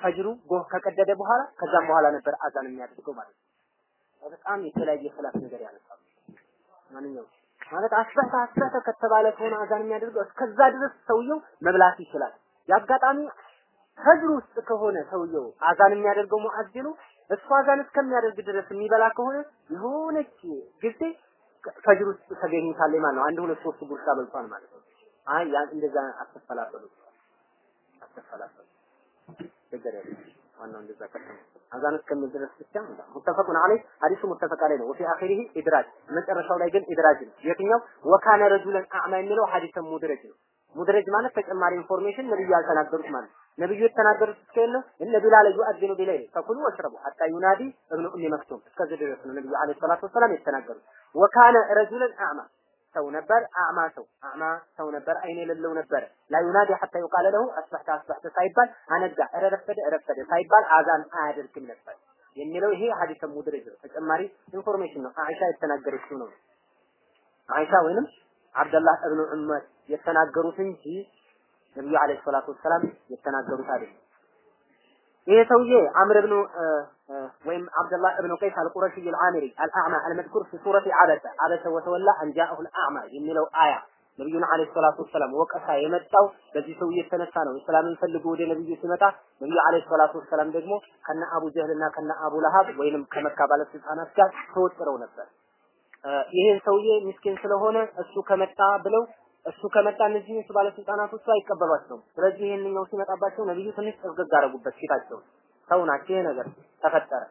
ፈጅሩ ጎህ ከቀደደ በኋላ ከዛም በኋላ ነበር አዛን የሚያደርገው ማለት ነው። በጣም የተለያየ ሰላት ነገር ያነሳሉ ማንኛውም ማለት አስበሕተ አስበሕተ ከተባለ ከሆነ አዛን የሚያደርገው እስከዛ ድረስ ሰውየው መብላት ይችላል። የአጋጣሚ ፈጅር ውስጥ ከሆነ ሰውየው አዛን የሚያደርገው ሙአዚኑ እሱ አዛን እስከሚያደርግ ድረስ የሚበላ ከሆነ የሆነች ጊዜ ፈጅር ውስጥ ተገኝታለች ማለት ነው። አንድ ሁለት ሶስት ጉርሻ በልቷል ማለት ነው። አይ ያን እንደዛ አትፈላፈሉ አትፈላፈሉ ችግር የለም። ዋናው እንደዛ ከተማ አዛን እስከሚል ድረስ ብቻ متفق عليه ሐዲሱ متفق عليه ነው። وفي آخره إدراج መጨረሻው ላይ ግን إدراج ነው። የትኛው وكان رجلا أعمى የሚለው ሐዲሰን مدرج ነው። مدرج ማለት ተጨማሪ information ነብዩ ያልተናገሩት ማለት ነብዩ የተናገሩት እስከ ነው إن بلالا يؤذن بليل فكلوا واشربوا حتى ينادي ابن أم مكتوم እስከዚህ ድረስ ነው ነብዩ عليه الصلاة والسلام የተናገሩት። وكان رجلا أعمى ሰው ነበር፣ أعمى ሰው أعمى ሰው ነበር፣ አይን የሌለው ነበር። لا ينادي حتى يقال له أصبحت أصبحت ሳይባል አነጋ፣ እረ ረፈደ ረፈደ ሳይባል አዛን አያደርግም ነበር የሚለው ይሄ ሐዲስ مدرج ነው። ተጨማሪ information ነው። አይሻ የተናገረችው ነው። አይሻ ወይንም አብደላህ እብኑ ዑመር የተናገሩት እንጂ ነብዩ عليه الصلاة والسلام የተናገሩት አይደለም። ይሄ ሰውዬ አምር ብኑ ወይም አብደላህ እብኑ ቀይስ አልቁረሺ አልአሚሪ الأعمى المذكور في سورة عبس عبس وتولى أن جاءه الأعمى የሚለው አያ ነብዩን አለይሂ ሰላቱ ወሰላም ወቀሳ የመጣው በዚህ ሰውዬ የተነሳ ነው። እስላምን ፈልጎ ወደ ነብዩ ሲመጣ ነብዩ አለይሂ ሰላቱ ወሰላም ደግሞ ከነ አቡ ጀህልና ከነ አቡ ለሃብ ወይንም ከመካ ባለስልጣናት ጋር ተወጥረው ነበር። ይሄን ሰውዬ ምስኪን ስለሆነ እሱ ከመጣ ብለው እሱ ከመጣ እነዚህ ባለስልጣናቶቹ አይቀበሏቸውም። ስለዚህ ይሄንኛው ሲመጣባቸው ነብዩ ትንሽ ጥርግግ አደረጉበት ፊታቸው። ሰው ናቸው ይሄ ነገር ተፈጠረ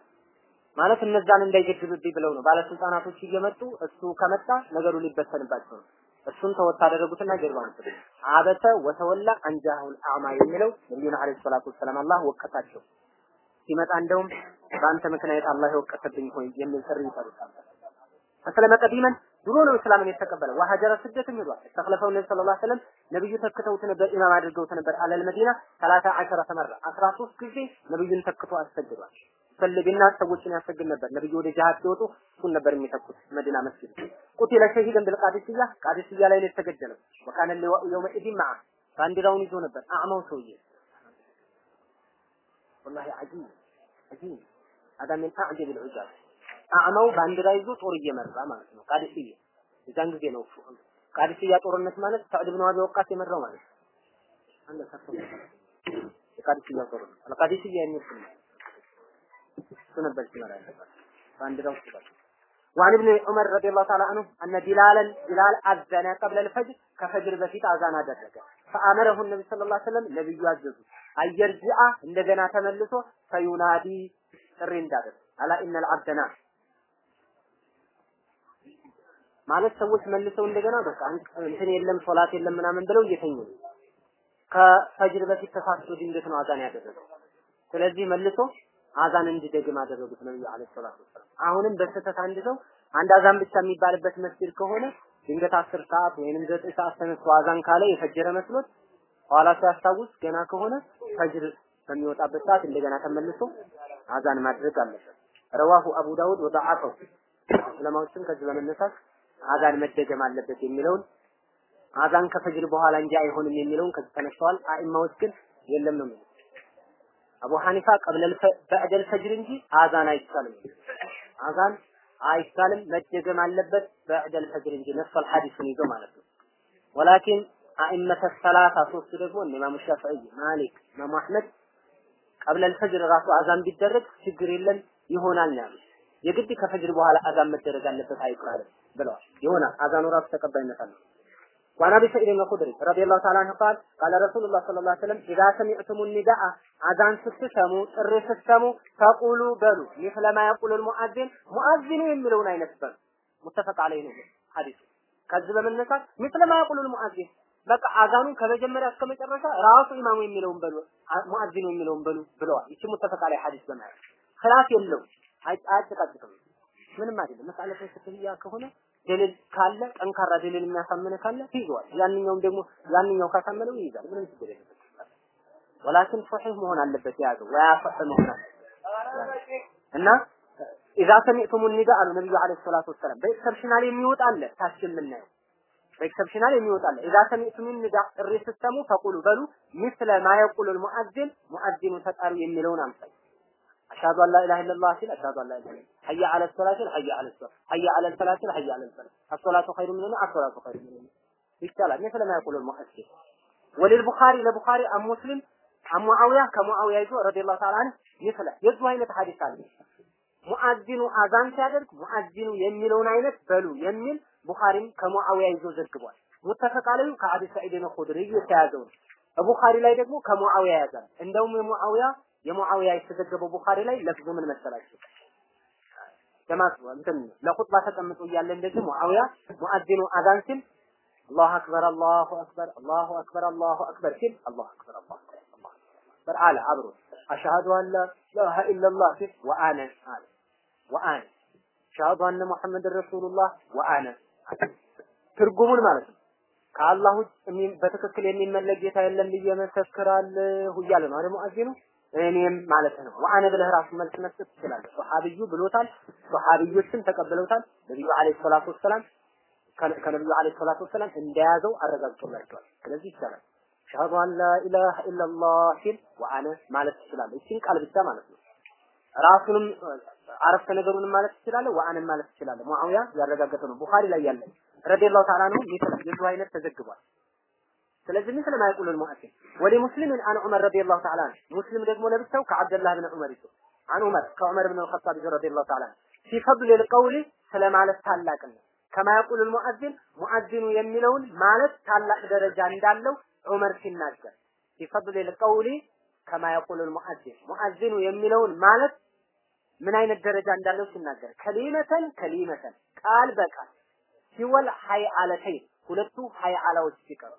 ማለት እነዛን እንዳይገድብብኝ ብለው ነው ባለስልጣናቶች እየመጡ እሱ ከመጣ ነገሩ ሊበተንባቸው ነው። እሱን ተወት አደረጉትና ጀርባውን ስለ አበሰ ወተወላ አንጃሁል አዕማ የሚለው ነብዩን አለይሂ ሰላቱ ወሰላም አላህ ወቀሳቸው። ሲመጣ እንደውም በአንተ ምክንያት አላህ የወቀሰብኝ ሆይ የሚል ጥሪ ይጠሩታል። አስለመ ድሮ ነው እስላምን የተቀበለው። ወሀጀረ ስደትም ሄዷል። እስተኽለፈው ነብይ ሰለላሁ ዐለይሂ ወሰለም ነብዩ ተክተውት ነበር፣ ኢማም አድርገውት ነበር። አለል መዲና ሰላሳ አሸረ ተመራ 13 ጊዜ ነብዩን ተክቶ አሰግዷል። ፈልግና ሰዎችን ያሰግድ ነበር። ነብዩ ወደ ጂሃድ ሲወጡ እሱን ነበር የሚተኩት መዲና መስጊድ። قتل شهيدا بالقادسية ቃዲስያ ላይ ነው የተገደለው። وكان يومئذ معه ባንዲራውን ይዞ ነበር አዕማው ሰውዬ። والله عجيب عجيب هذا من أعجب العجاب አዕማው ባንዲራ ይዞ ጦር እየመራ ማለት ነው። ቃዲስያ የዛን ጊዜ ነው ቃዲስያ ጦርነት ማለት ሳዕድ ብን አቢ ወቃስ የመራው ማለት ነው። አንደ ሰፈ የቃዲስያ ጦርነት አልቃዲስያ የሚል ስም እሱ ነበር ሲመራ ያለበት ባንዲራው ሲባል وعن ابن عمر رضي الله تعالى عنه أن بلالا بلال أذن قبل الفجر كفجر بفيت أذان አደረገ فأمره النبي صلى الله عليه وسلم ነብዩ አዘዙ አየርጅአ እንደገና ተመልሶ ፈዩናዲ ጥሪ እንዳደረገ አላ ኢነል አብደና ማለት ሰዎች መልሰው እንደገና በቃ እንትን የለም ሶላት የለም ምናምን ብለው እየተኙ ነው። ከፈጅር በፊት ተሳስቶ ድንገት ነው አዛን ያደረገው። ስለዚህ መልሶ አዛን እንዲደግም አደረጉት ነብዩ አለይሂ ሰላቱ ወሰላም። አሁንም በስህተት አንድ ሰው አንድ አዛን ብቻ የሚባልበት መስጊድ ከሆነ ድንገት አስር ሰዓት ወይንም ዘጠኝ ሰዓት ተነስቶ አዛን ካለ የፈጀረ መስሎት ኋላ ሲያስታውስ ገና ከሆነ ፈጅር በሚወጣበት ሰዓት እንደገና ተመልሶ አዛን ማድረግ አለበት። ረዋሁ አቡ ዳውድ ወደዓፈው ዑለማዎችም ከዚህ በመነሳት አዛን መደገም አለበት የሚለውን አዛን ከፈጅር በኋላ እንጂ አይሆንም የሚለውን ከዚህ ተነስተዋል። አኢማዎች ግን የለም ነው የሚሉት። አቡ ሐኒፋ ቀብለል በዕደል ፈጅር እንጂ አዛን አይቻልም። አዛን አይቻልም መደገም አለበት በዕደል ፈጅር እንጂ ነፍሰል ሐዲስን ይዞ ማለት ነው። ወላኪን አኢመተ ሰላሳ ሶስቱ ደግሞ ኢማሙ ሻፊዒ፣ ማሊክ፣ ኢማሙ አሕመድ ቀብለል ፈጅር ራሱ አዛን ቢደረግ ችግር የለም ይሆናል ነው የግድ ከፈጅር በኋላ አዛን መደረግ አለበት አይባልም ብለዋል። ይሆናል አዛኑ ራሱ ተቀባይነት አለው። وعن ابي سعيد الخدري رضي الله تعالى عنه قال قال رسول الله صلى الله عليه وسلم اذا سمعتم النداء اذان ስትሰሙ ጥሪ ስትሰሙ ፈቁሉ በሉ مثل ما يقول المؤذن مؤذن የሚለውን አይነት በሉ متفق عليه ነው ሐዲሱ ከዚህ በመነሳት مثل ما يقول المؤذن በቃ አዛኑን ከመጀመሪያ እስከ መጨረሻ ራሱ ኢማሙ የሚለውን በሉ ሙአዚኑ የሚለውን በሉ ብለዋል። ይቺ ሙተፈቅ ላይ ሐዲስ በማለት خلاف የለውም አያጨቃጭቅም። ምንም አይደለም። መስአለተ ፍትህያ ከሆነ ደሊል ካለ ጠንካራ ደሊል የሚያሳምነ ካለ ይይዘዋል። ያንኛውም ደግሞ ያንኛው ካሳመነው ይይዛል። ምንም ችግር የለም። ወላኪን ሶሒህ መሆን አለበት የያዘው ወያፈህ መሆን እና ኢዛ ሰሚዕቱሙ ኒዳ አሉ ነብዩ አለይሂ ሰላቱ ወሰላም በኤክሰፕሽናል የሚወጣ አለ ታች የምናየው በኤክሰፕሽናል የሚወጣ አለ ኢዛ ሰሚዕቱሙ ኒዳ ጥሪ ስትሰሙ ፈቁሉ በሉ ሚስለ ማ የቁሉል ሙአዚን ሙአዚኑ ተጣሩ የሚለውን አምሳል አሽሃዱ አን ላ ኢላሀ ኢለላህ ሲል አሽሃዱ አን ላ ኢላሀ ሰላት ሲል ሐየ ዐለ ሰላት ሐየ ዐለ ሰላት ሲል ሐየ ዐለ ሰላት አሶላቱ ኸይሩ ሚነል አሶላቱ ኸይሩ ሚነል ይቻላል ሚስለ ማ የቁሉል ሙአዚን ወለልቡኻሪ ለቡኻሪ አን ሙስሊም አን ሙዓዊያ ከሙዓዊያ ይዞ ረዲየላሁ ተዓላ ዐንሁ ይስለ የዚሁ አይነት ሐዲስ አለ ሙአዚኑ አዛን ሲያደርግ ሙአዚኑ የሚለውን አይነት በሉ የሚል ቡኻሪም ከሙዓዊያ ይዞ ዘግቧል። ሙተፈቅ አለዩ ከአቢ ሰዒድ ኹድሪ የተያዘው ነው። ቡኻሪ ላይ ደግሞ ከሙዓዊያ ያዛል። እንደውም የሙዓዊያ የሙዓዊያ የተዘገበው ቡኻሪ ላይ ለፍዙ ምን መሰላችሁ? ጀማት እንትን ለኹጥባ ተቀምጦ እያለ እንደዚህ ሙዓዊያ ሙአዚኑ አዛን ሲል አላሁ አክበር አላሁ አክበር አላሁ አክበር አላሁ አክበር ሲል አላሁ አክበር አላሁ አክበር አለ አብሮ። አሽሃዱ አን ላ ኢለላህ ሲል ወአነ አለ። ወአነ አሽሃዱ አነ ሙሐመድ ረሱሉላህ ወአነ ትርጉሙን ማለት ነው። ከአላህ ውጭ በትክክል የሚመለክ ጌታ የለም ብዬ መሰክራለሁ እያለ ነው አይደል ሙአዚኑ እኔም ማለት ነው። ወአነ ብለህ ራሱ መልስ መስጠት ትችላለህ። ሶሐቢዩ ብሎታል። ሶሐቢዮችም ተቀብለውታል። ነብዩ አለይሂ ሰላቱ ወሰላም ከነብዩ አለይሂ ሰላቱ ወሰላም እንደያዘው አረጋግጦላቸዋል። ስለዚህ ይቻላል። አሽሀዱ አን ላ ኢለላህ ሲል ወአነ ማለት ትችላለህ። እቺን ቃል ብቻ ማለት ነው። ራሱንም አረፍተ ነገሩንም ማለት ትችላለህ፣ ወአንም ማለት ትችላለህ። ሙአዊያ ያረጋገጠ ነው። ቡኻሪ ላይ ያለ ረዲየላሁ ተዓላ ነው የዚህ አይነት ተዘግቧል። ስለዚህ ምስለ ማይቁሉል ሙአሲር ወሊ ሙስሊምን አን ዑመር ረዲየላሁ ተዓላ ሙስሊም ደግሞ ለብሰው ከአብደላህ ብን ዑመር ይዞ አን ዑመር ከዑመር ብን አልኸጣብ ይዞ ረዲየላሁ ተዓላ ፊ ፈድሊል ቀውሊ ስለ ማለት ታላቅነት ከማያቁሉል ሙአዚን ሙአዚኑ የሚለውን ማለት ታላቅ ደረጃ እንዳለው ዑመር ሲናገር في فضل القول كما يقول المؤذن ሙአዚኑ የሚለውን ማለት ምን አይነት ደረጃ እንዳለው ሲናገር كلمة كلمة ቃል በቃል سوى الحيعلتين ሁለቱ ሀይ አላዎች ሲቀሩ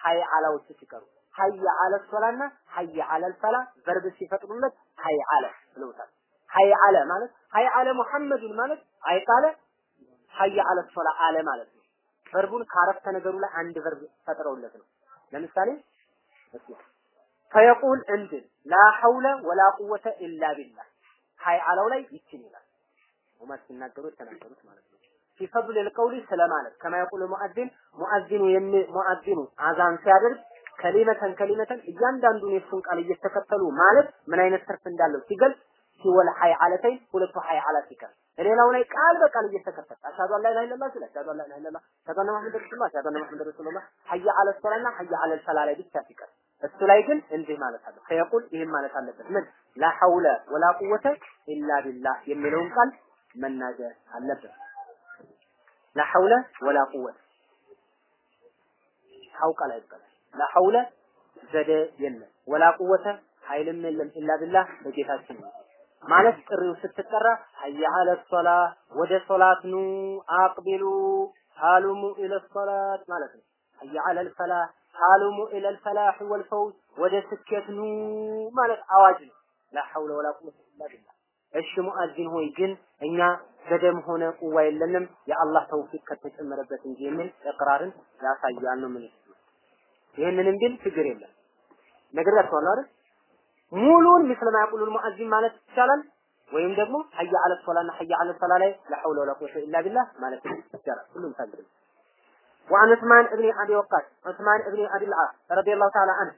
ሀይ አላዎች ሲቀሩ حي على الصلاة ና حي على الفلاح verb ሲፈጥሩለት حيعل ብለውታል። حيعل ማለት حيعل ሙሐመድን ማለት أي قال حي على الصلاة አለ ማለት ነው። verb ኡን ከአረፍተ ነገሩ ላይ አንድ verb ፈጥረውለት ነው። ለምሳሌ فيقول عند لا حول ولا قوة إلا بالله ሀይ አለው ላይ ይችን ይላል። ዑመር ሲናገሩ የተናገሩት ማለት ነው። في فضل القول ስለማለት كما يقول المؤذن ሙአዚኑ ሙአዚኑ አዛን ሲያደርግ كلمة كلمة እያንዳንዱን የሱን ቃል እየተከተሉ ማለት ምን አይነት ትርፍ እንዳለው ሲገልጽ سوى الحيعلتين ሁለቱ ሀይ አላ ሲቀር ሌላው ላይ ቃል በቃል እየተከተለ አሽሀዱ አን ላ ኢላሀ ኢለላህ ሲል አሽሀዱ አን ላ ኢላሀ ኢለላህ አሽሀዱ አነ ሙሐመድ ረሱሉላህ አሽሀዱ አነ ሙሐመድ ረሱሉላህ ሀያ አለ ሶላና ሀያ አለ ሰላ ላይ ብቻ ሲቀር። እሱ ላይ ግን እንዲህ ማለት አለ። ፈየቁል ይህም ማለት አለበት። ምን? ላ ሐውለ ወላ ቁወተ ኢላ ቢላህ የሚለውን ቃል መናገር አለበት ላ ሐውለ ወላ ቁወተ ሐው ቃል አይባልም ላ ሐውለ ዘዴ የለም ወላ ቁወተ ኃይልም የለም ኢላ ቢላህ በጌታችን ነው. ማለት ጥሪው ስትጠራ ሀያ አለ ሶላ ወደ ሶላት ኑ አቅቢሉ ሀሉሙ ኢለ ሶላት ማለት ነው። ሀያ አለ ልፈላህ ሀሉሙ ኢለ ልፈላህ ወልፈውዝ ወደ ስኬት ኑ ማለት አዋጅ ነው። ላ ሐውለ ወላ ቁወተ ኢላ ቢላህ እሺ ሙአዚን ሆይ ግን እኛ ገደም ሆነ ቁዋ የለንም የአላህ ተውፊቅ ከተጨመረበት እንጂ የሚል እቅራርን ያሳያል ነው ምን ይህንንም ቢል ችግር የለም ነግሬያቸዋለሁ አይደል ሙሉን ምስለ ማ ያቁሉል ሙአዚን ማለት ይቻላል ወይም ደግሞ ሀያ አለ ሶላና ሀያ አለ ሰላ ላይ ላ ሐውለ ወላ ቁወተ ኢላ ቢላህ ማለት ይቻላል ሁሉም ታግል وعن عثمان ابن ابي وقاص عثمان ابن ابي العاص رضي الله تعالى عنه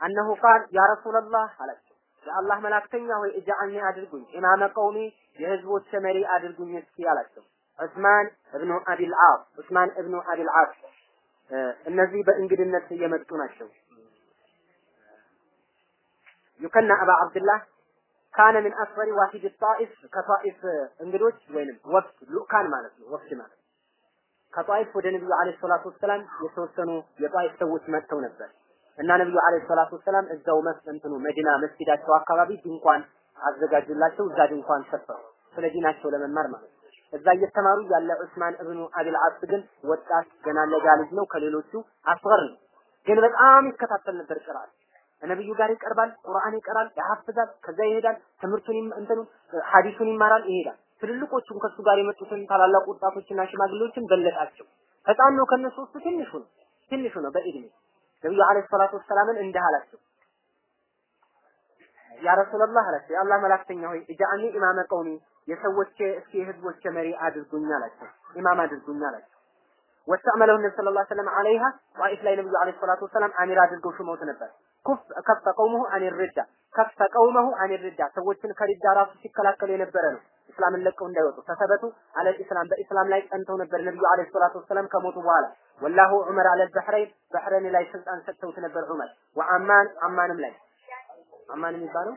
انه قال يا رسول الله አላቸው የአላህ መላእክተኛ ሆይ እጃአኒ አድርጉኝ። ኢማመ ቀውሚ የህዝቦች መሪ አድርጉኝ እስኪ አላቸው። ዑስማን እብኑ አቢል ዓስ ዑስማን እብኑ አቢል ዓስ እነዚህ በእንግድነት የመጡ ናቸው። ዩከና አባ አብድላህ ካነ ምን አስፈሪ ዋሂድ ጣኢፍ ከጣኢፍ እንግዶች ወይንም ወፍድ ሉካን ማለት ነው። ወፍድ ማለት ከጣኢፍ ወደ ነብዩ አለይሂ ሰላቱ ወሰላም የተወሰኑ የጣኢፍ ሰዎች መጥተው ነበር እና ነብዩ አለይሂ ሰላቱ ወሰላም እዛው መስንትኑ መዲና መስጊዳቸው አካባቢ ድንኳን አዘጋጁላቸው። እዛ ድንኳን ሰፈሩ። ስለ ዲናቸው ለመማር ማለት ነው። እዛ እየተማሩ ያለ ዑስማን እብኑ አቢል ዓስ ግን ወጣት ገና ለጋ ልጅ ነው። ከሌሎቹ አስገር ነው። ግን በጣም ይከታተል ነበር ቅርአት ነብዩ ጋር ይቀርባል ቁርአን ይቀራል ያሐፍዛል ከዛ ይሄዳል ትምህርቱን እንትኑ ሐዲሱን ይማራል ይሄዳል። ትልልቆቹም ከሱ ጋር የመጡትን ታላላቅ ወጣቶችና ሽማግሌዎችን በለጣቸው። ህፃን ነው ከነሱ ውስጥ ትንሹ ነው። ትንሹ ነው በእድሜ ነብዩ አለይሂ ሰላቱ ወሰላምን እንዲህ አላቸው። يا رسول الله አላቸው የአላህ መላክተኛ ሆይ اجعلني إمام قومي የሰዎቼ እስኪ የህዝቦቼ መሪ አድርጉኝ አላቸው ኢማም አድርጉኝ አላቸው። واستعمله النبي صلى الله عليه وسلم على الطائف ላይ ነብዩ عليه الصلاة والسلام አሚር አድርገው ሹመውት ነበር። كف قومه عن الردة كف قومه عن الردة ሰዎችን ከ ردة ራሱ ሲከላከሉ የነበረ ነው እስላምን ለቀው እንዳይወጡ ثبتوا على الإسلام በኢስላም ላይ ጸንተው ነበር። ነብዩ عليه الصلاة والسلام ከሞቱ በኋላ ولاه عمر على البحرين በሕረይን ላይ ስልጣን ሰጥተውት ነበር ዑመር። ወአማን አማንም ላይ አማን የሚባለው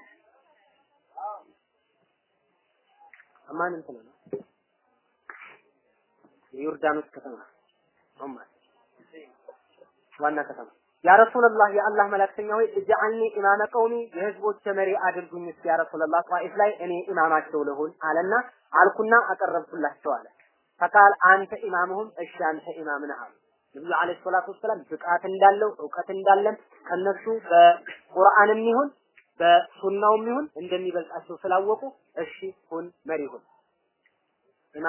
አማን እንትን ነው። የዮርዳኖስ ከተማ ዑመር ዋና ከተማ ያ ረሱላህ የአላህ መላክተኛ ሆይ እጅዐልኒ ኢማመ ቀውሚ የህዝቦች መሪ አድርጉኝ እስኪ ያ ረሱላህ ጧኢፍ ላይ እኔ ኢማማቸው ልሁን አለና አልኩና አቀረብኩላቸው አለ ፈቃል አንተ ኢማምሁም እሺ አንተ ኢማም ነህ አሉ ነብዩ አለይሂ ሰላቱ ወሰላም ብቃት እንዳለው እውቀት እንዳለን ከነሱ በቁርአንም ይሁን በሱናውም ይሁን እንደሚበልጣቸው ስላወቁ እሺ ሁን መሪ ሁን እና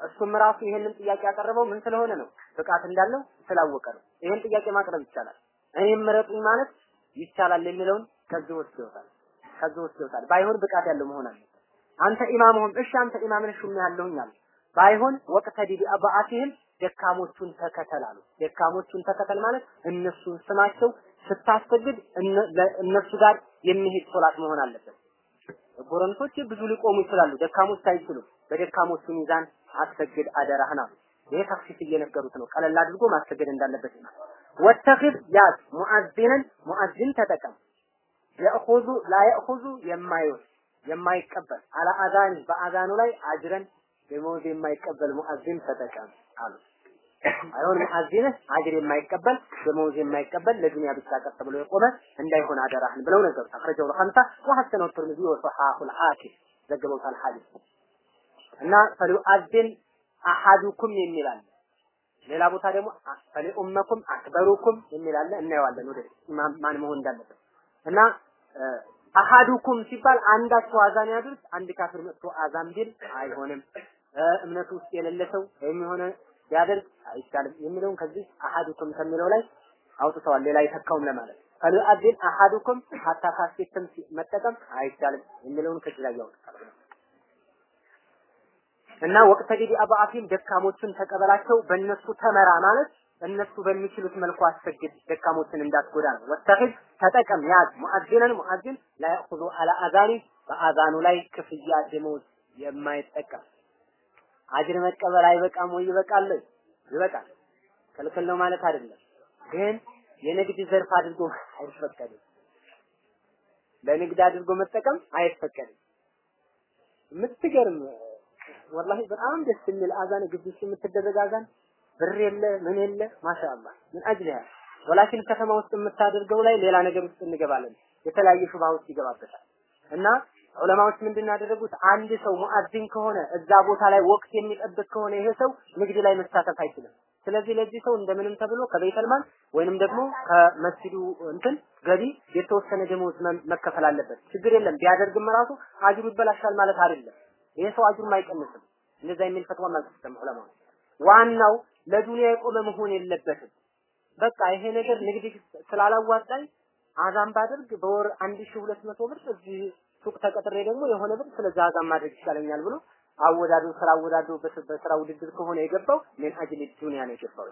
እሱም ራሱ ይሄንን ጥያቄ ያቀረበው ምን ስለሆነ ነው? ብቃት እንዳለው ስላወቀ ነው። ይሄን ጥያቄ ማቅረብ ይቻላል። እኔም ምረጡኝ ማለት ይቻላል የሚለውን ከዚህ ወስደውታል። ከዚህ ወስደውታል። ባይሆን ብቃት ያለው መሆን አለበት። አንተ ኢማምሁም እሺ አንተ ኢማም ነህ ሹም ያለሁኝ አለ። ባይሆን ወቅተዲ ቢአባአቲህም ደካሞቹን ተከተል አሉ። ደካሞቹን ተከተል ማለት እነሱን ስማቸው ስታስሰግድ እነሱ ጋር የሚሄድ ሶላት መሆን አለበት። ጎረምሶች ብዙ ሊቆሙ ይችላሉ፣ ደካሞች አይችሉም። በደካሞቹ ሚዛን አሰግድ አደራህን አሉ። የተክፊፍ እየነገሩት ነው። ቀለል አድርጎ ማስገድ እንዳለበት ነው። ወተኺዝ ያዝ ሙአዚንን ሙአዚን ተጠቀም የእኹዙ ላ የእኹዙ የማይወስድ የማይቀበል አላ አዛኒ በአዛኑ ላይ አጅረን ደሞዝ የማይቀበል ሙአዚን ተጠቀም አሉ። አይሆን ሙአዚንህ አጅር የማይቀበል ደሞዝ የማይቀበል ለዱንያ ብቻ ቀጥ ብሎ የቆመ እንዳይሆን አደራህን ብለው ነገሩት። አኽረጀው ለኸምሳ ወሐሰነሁ ትርሚዚ ወሰሐሁል ሐኪም ዘገበውታል ሐዲስ እና ፈሊዩአዚን አሐዱኩም የሚል ሌላ ቦታ ደግሞ ፈሊኡመኩም አክበሩኩም የሚል አለ። እናየዋለን ወደ ማን መሆን እንዳለበት እና አሐዱኩም ሲባል አንዳቸው አዛን ያድርስ፣ አንድ ካፍር መጥቶ አዛን ቢል አይሆንም። እምነቱ ውስጥ የሌለ ሰው ወይም የሆነ ቢያደርግ አይቻልም የሚለውን ከዚህ አሐዱኩም ከሚለው ላይ አውጥተዋል። ሌላ ይተካውም ለማለት ፈሊአዚን አሐዱኩም ሀታ ካሴትም መጠቀም አይቻልም የሚለውን ከዚህ ላይ ያውጥታል። እና ወቅተ ጊዜ አባአፊም ደካሞችን ተቀበላቸው በእነሱ ተመራ ማለት እነሱ በሚችሉት መልኩ አሰግድ ደካሞችን እንዳትጎዳ ነው። ወተኺዝ ተጠቀም ያዝ ሙአዚነን ሙአዚን ላ ያእኹዙ አላ አዛኒ በአዛኑ ላይ ክፍያ ደመወዝ የማይጠቀም አጅር መቀበል አይበቃም ወይ? ይበቃል። ይበቃል። ክልክል ነው ማለት አይደለም፣ ግን የንግድ ዘርፍ አድርጎ አይፈቀድም። ለንግድ አድርጎ መጠቀም አይፈቀድም። የምትገርም ወላሂ በጣም ደስ የሚል አዛን ውስጥ የምትደረግ አዛን ብር የለ ምን የለ ማሻአላህ ምን አጅሊያ ወላኪን ከተማ ውስጥ የምታደርገው ላይ ሌላ ነገር ውስጥ እንገባለን። የተለያየ ሹባ ውስጥ ይገባበታል እና ዑለማዎች ምንድን ያደረጉት አንድ ሰው ሙአዚን ከሆነ እዛ ቦታ ላይ ወቅት የሚጠብቅ ከሆነ ይሄ ሰው ንግድ ላይ መሳተፍ አይችልም። ስለዚህ ለዚህ ሰው እንደምንም ተብሎ ከቤተልማን ወይንም ደግሞ ከመስጂዱ እንትን ገቢ የተወሰነ ደመወዝ መከፈል አለበት። ችግር የለም ቢያደርግም ራሱ አጅሩ ይበላሻል ማለት አይደለም። ይሄ ሰው አጅሩም አይቀንስም። እንደዛ የሚል ፈትዋም አልተሰጠም ዑለማዎች። ዋናው ለዱንያ የቆመ መሆን የለበትም። በቃ ይሄ ነገር ንግድ ስላላዋጣኝ አዛም ባደርግ በወር አንድ ሺህ ሁለት መቶ ብር እዚህ ሱቅ ተቀጥሬ ደግሞ የሆነ ብር ስለዛ አዛም ማድረግ ይሻለኛል ብሎ አወዳድሮ ስራ አወዳድሮ በስራ ውድድር ከሆነ የገባው ምን አጅል ዱንያ ነው የገባው።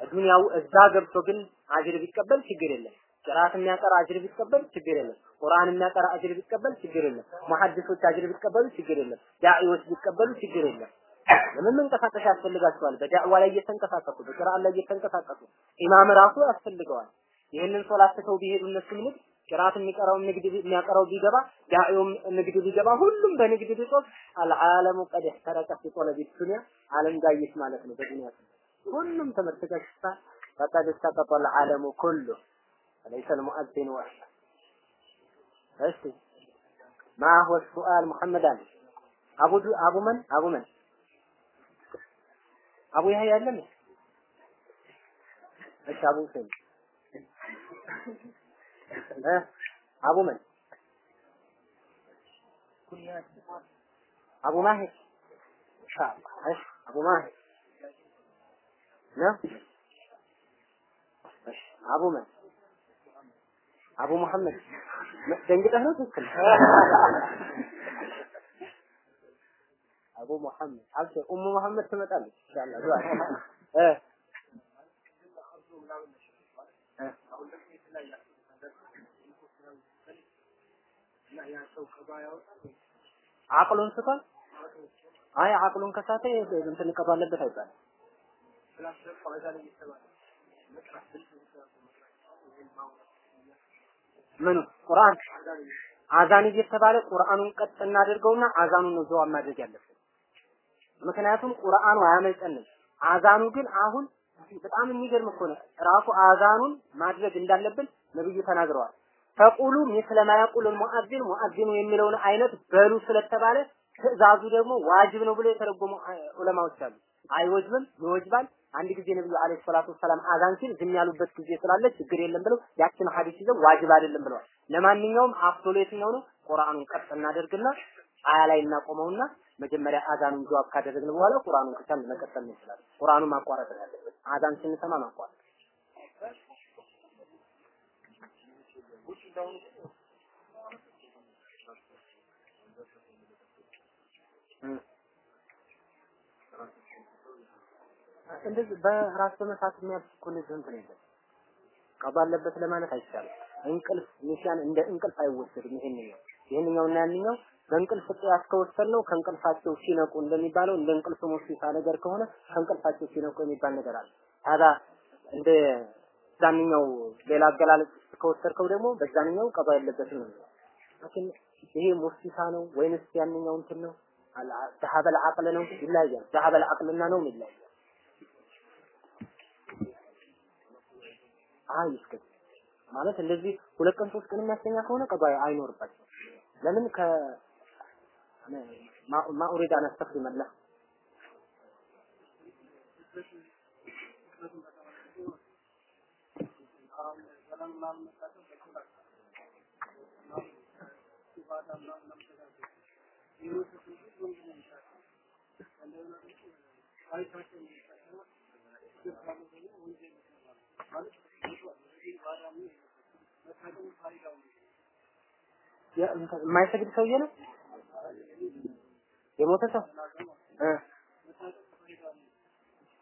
ዱንያው እዛ ገብቶ ግን አጅር ቢቀበል ችግር የለም። ቅራት የሚያቀራ አጅር ቢቀበል ችግር የለም። ቁርአን የሚያቀራ አጅር ቢቀበል ችግር የለም። መሐዲሶች አጅር ቢቀበሉ ችግር የለም። ዳዒዎች ቢቀበሉ ችግር የለም። ለምን መንቀሳቀስ ያስፈልጋቸዋል? በዳዕዋ ላይ እየተንቀሳቀሱ በቁርአን ላይ እየተንቀሳቀሱ ኢማም ራሱ ያስፈልገዋል። ይህንን ሶላት ትተው ቢሄዱ እነሱ ንግድ ቅራት የሚቀራው ንግድ የሚያቀራው ቢገባ ዳዒውም ንግድ ቢገባ ሁሉም በንግድ ቢጾፍ العالم قد احترق في طلب العالم ጋይስ ማለት ነው። በዱንያ ሁሉም ትምህርት ከሽፋ ፈቀድ ተቀጠል ዓለሙ ኩሉ ለይሰ ልሙአዚን ወሒዳ እሺ። ማሁ ሱአል ሙሐመድ አለ? አቡ አቡ መን? አቡ መን? አቡ ያህያ ያለም እሺ አቡ ሁሴን። አቡ መን? አቡ ማሂ? ኢንሻአላህ። እሺ አቡ ማሂ። ነው? እሺ አቡ መን? አቡ ደንግጠህ ነው ትክክል አቡ መሐመድ አብሽር ኡሙ መሐመድ ትመጣለች ኢንሻአላህ ዱዓ እ አቅሉን ስቷል። አይ አቅሉን ከሳተ እንትን ቀባ አለበት አይባልም። ምኑ ቁርአን አዛን እየተባለ ቁርአኑን ቀጥ እናደርገውና አዛኑን ነው ጀዋብ ማድረግ ያለብን። ምክንያቱም ቁርአኑ አያመልጠንም። አዛኑ ግን አሁን በጣም የሚገርም እኮ ነው። ራሱ አዛኑን ማድረግ እንዳለብን ነብዩ ተናግረዋል። ተቁሉ ሚስለ ማ የቁሉ ሙአዚን ሙአዚኑ የሚለውን አይነት በሉ ስለተባለ ትእዛዙ ደግሞ ዋጅብ ነው ብሎ የተረጎሙ ዑለማዎች አሉ። አይወጅብም፣ ይወጅባል። አንድ ጊዜ ነብዩ አለይሂ ሰላቱ ወሰላም አዛን ሲል ዝም ያሉበት ጊዜ ስላለ ችግር የለም ብለው ያችን ሐዲስ ይዘው ዋጅብ አይደለም ብለዋል። ለማንኛውም አፍቶሎ የትኛው ነው? ቁርአኑን ቀጥ እናደርግና አያ ላይ እናቆመውና መጀመሪያ አዛኑን ጀዋብ ካደረግን በኋላ ቁርአኑን ከቻልን መቀጠል እንችላለን። ቁርአኑን ማቋረጥ ያለበት አዛን ስንሰማ ማቋረጥ እንደዚህ በራስ በመሳት የሚያልፍ እኮ እንደዚህ እንትን የለም። ቀባ አለበት ለማለት አይቻልም። እንቅልፍ ሚሻን እንደ እንቅልፍ አይወሰድም። ይሄንኛው ይሄንኛውና ያንኛው በእንቅልፍ ቅያስ ከወሰድ ነው ከእንቅልፋቸው ሲነቁ እንደሚባለው እንደ እንቅልፍ ሙሲሳ ነገር ከሆነ ከእንቅልፋቸው ሲነቁ የሚባል ነገር አለ። ታዲያ እንደ ዛንኛው ሌላ አገላለጽ ከወሰድከው ደግሞ በዛንኛው ቀባ የለበትም ነው። ላኪን ይሄ ሙሲሳ ነው ወይንስ ያንኛው እንትን ነው? ذهب አቅል ነው ይለያያል። ذهب አቅልና ነው ይለያያል። አይ እስከ ማለት እንደዚህ ሁለት ቀን ሶስት ቀን የሚያስተኛ ከሆነ ቀባ አይኖርባቸው። ለምን? ከ ማኡሪድ አነስተፍ ይመላ የማይሰግድ ሰውዬ ነው? የሞተ ሰው?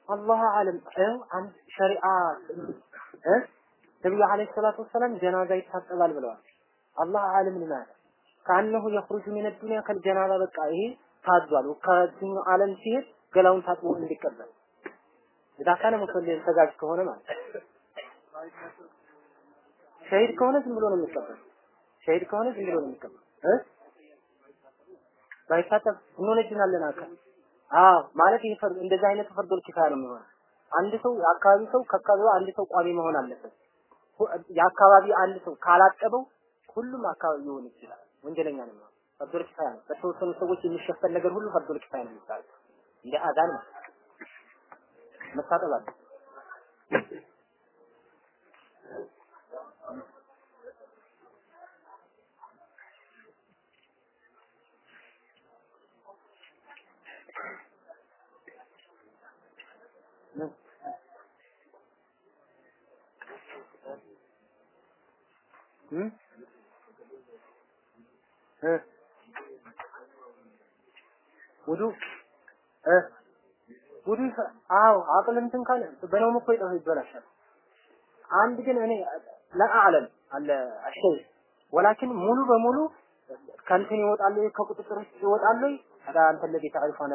አላህ አለም አንድ ሸሪዓ ነቢዩ አለይሂ ሰላቱ ወሰላም ጀናዛ ይታጠባል ብለዋል። አላህ አለም ምን አለ? ከአነሁ የኽሩጁ ሚነ ዱንያ ከልጀናዛ በቃ ይሄ ታዟል። ከዚህኛው ዓለም ሲሄድ ገላውን ታጥቦ እንዲቀበል። ኢዛ ካነ ተጋጅ ከሆነ ማለት ሸሂድ ከሆነ ዝም ብሎ ነው የሚቀበል። ሸሂድ ከሆነ ዝም ብሎ ነው የሚቀበል እ ባይታጠብ እንወነጅናለን አካል አዎ ማለት ይሄ ፈርድ እንደዚህ አይነት ፈርዶል ኪፋያ ነው የሚሆነው። አንድ ሰው የአካባቢ ሰው ከአካባቢው አንድ ሰው ቋሚ መሆን አለበት። የአካባቢ አንድ ሰው ካላጠበው ሁሉም አካባቢ ሊሆን ይችላል። ወንጀለኛ ነው ፈርዶል ኪፋያ ነው። በተወሰኑ ሰዎች የሚሸፈን ነገር ሁሉ ፈርዶል ኪፋያ ነው የሚባለው። እንደ አዛን መታጠብ አለ። ውዱ እ ውዱ አዎ አቅል እንትን ካለ በነውም እኮ ይጠፋ ይበላሻል። አንድ ግን እኔ ለአዕለም አለ አሸይ ወላኪን ሙሉ በሙሉ ከንትን ይወጣሉ ከቁጥጥር ውጭ ይወጣሉ ታዲያ አንተ ለዚህ ታሪፍ ሆነ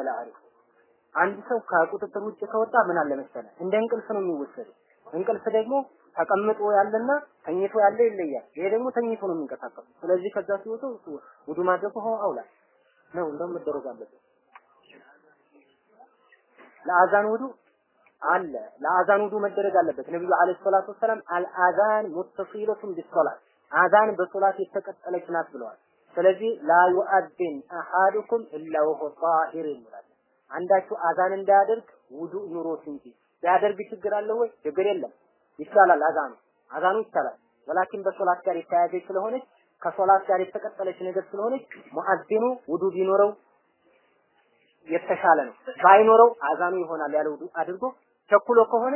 አንድ ሰው ከቁጥጥር ውጭ ከወጣ ምን አለ መሰለህ? እንደ እንቅልፍ ነው የሚወሰደው። እንቅልፍ ደግሞ ተቀምጦ ያለና ተኝቶ ያለ ይለያል። ይሄ ደግሞ ተኝቶ ነው የሚንቀሳቀሱ። ስለዚህ ከዛ ሲወጡ ውዱ ማድረጉ ሆ አውላ ነው እንደውም መደረግ አለበት። ለአዛን ውዱ አለ ለአዛን ውዱ መደረግ አለበት። ነብዩ አለይሂ ሰላቱ ወሰላም አልአዛን ሙተሲለቱን ቢሶላት አዛን በሶላት የተቀጠለች ናት ብለዋል። ስለዚህ ላ ዩአድን አሐዱኩም ኢላ ወሁ ጣሂር ይላል። አንዳችሁ አዛን እንዳያደርግ ውዱ ኑሮት እንጂ ቢያደርግ ችግር አለው ወይ? ችግር የለም። ይቻላል አዛኑ አዛኑ ይቻላል። ولكن በሶላት ጋር የተያያዘች ስለሆነች ከሶላት ጋር የተቀጠለች ነገር ስለሆነች ሙአዚኑ ውዱ ቢኖረው የተሻለ ነው። ባይኖረው አዛኑ ይሆናል ያለ ውዱ አድርጎ ቸኩሎ ከሆነ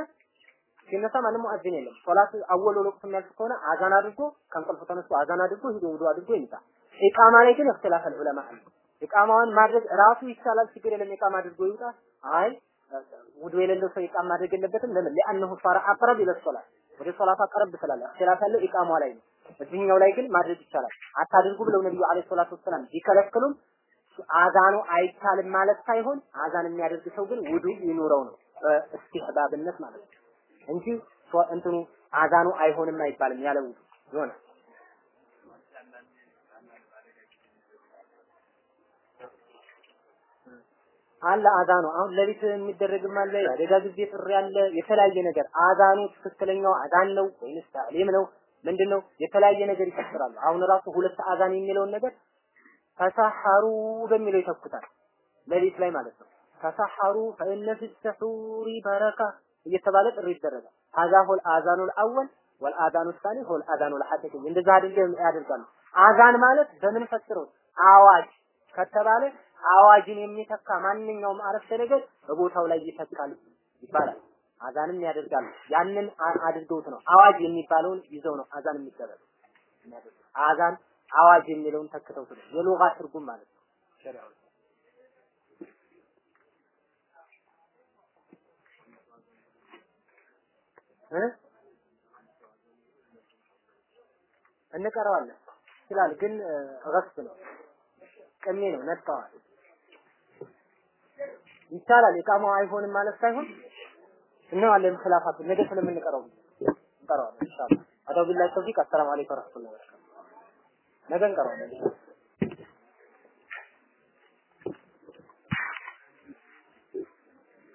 ሲነሳ ማንም ሙአዚን የለም። ሶላት أول وقت የሚያልፍ ከሆነ አዛን አድርጎ ከእንቅልፉ ተነስቶ አዛን አድርጎ ሂዶ ውዱ አድርጎ ይምጣ። ኢቃማ ላይ ግን اختلاف العلماء አለ። ኢቃማውን ማድረግ ራሱ ይቻላል፣ ችግር የለም። ኢቃማ አድርጎ ይውጣ። አይ ውዱ የሌለው ሰው ኢቃማ ማድረግ የለበትም። ለምን? ለአንሁ ፋራ አቅረብ ይለ ሶላት ወደ ሶላት አቅረብ ስላለ እክትላፍ ያለው ኢቃማ ላይ ነው። እዚህኛው ላይ ግን ማድረግ ይቻላል። አታድርጉ ብለው ነብዩ አለይሂ ሰላቱ ወሰላም ቢከለክሉም አዛኑ አይቻልም ማለት ሳይሆን አዛን የሚያደርግ ሰው ግን ውዱ ይኑረው ነው በእስትህባብነት ማለት ነው እንጂ እንትኑ አዛኑ አይሆንም አይባልም ያለ ውዱ ይሆናል። አለ አዛኑ። አሁን ለሊት የሚደረግም አለ የአደጋ ጊዜ ጥሪ አለ የተለያየ ነገር። አዛኑ ትክክለኛው አዛን ነው ወይንስ ታሊም ነው? ምንድነው? የተለያየ ነገር ይፈጥራሉ አሁን ራሱ ሁለት አዛን የሚለውን ነገር ተሳሐሩ በሚለው ይተኩታል። ለሊት ላይ ማለት ነው። ተሳሐሩ ፈኢነ ፊ ሰሑሪ በረካ እየተባለ ጥሪ ይደረጋል። ሀዛ ሆል አዛኑል አወል ወልአዛኑ ሳኒ ሆል አዛኑል ሐቂቂ እንደዛ አድርገው ያደርጋሉ። አዛን ማለት በምን ፈስረው አዋጅ ከተባለ አዋጅን የሚተካ ማንኛውም አረፍተ ነገር በቦታው ላይ ይተካል ይባላል። አዛንም ያደርጋሉ። ያንን አድርገውት ነው አዋጅ የሚባለውን ይዘው ነው አዛን የሚደረገው። አዛን አዋጅ የሚለውን ተክተውት ነው የሎጋ ትርጉም ማለት ነው ሸሪዓው እንቀረዋለን ይችላል ግን ረፍት ነው ቅሜ ነው ነጥቀዋል ይቻላል ኢቃማው አይሆንም ማለት ሳይሆን እናዋለን ኺላፋቱ ነገ ስለምንቀረው እንቀረዋለን። ኢንሻአላህ። አዳው ቢላሂ ተውፊቅ። አሰላሙ አለይኩም ወራህመቱላሂ ወበረካቱ ነገ እንቀረዋለን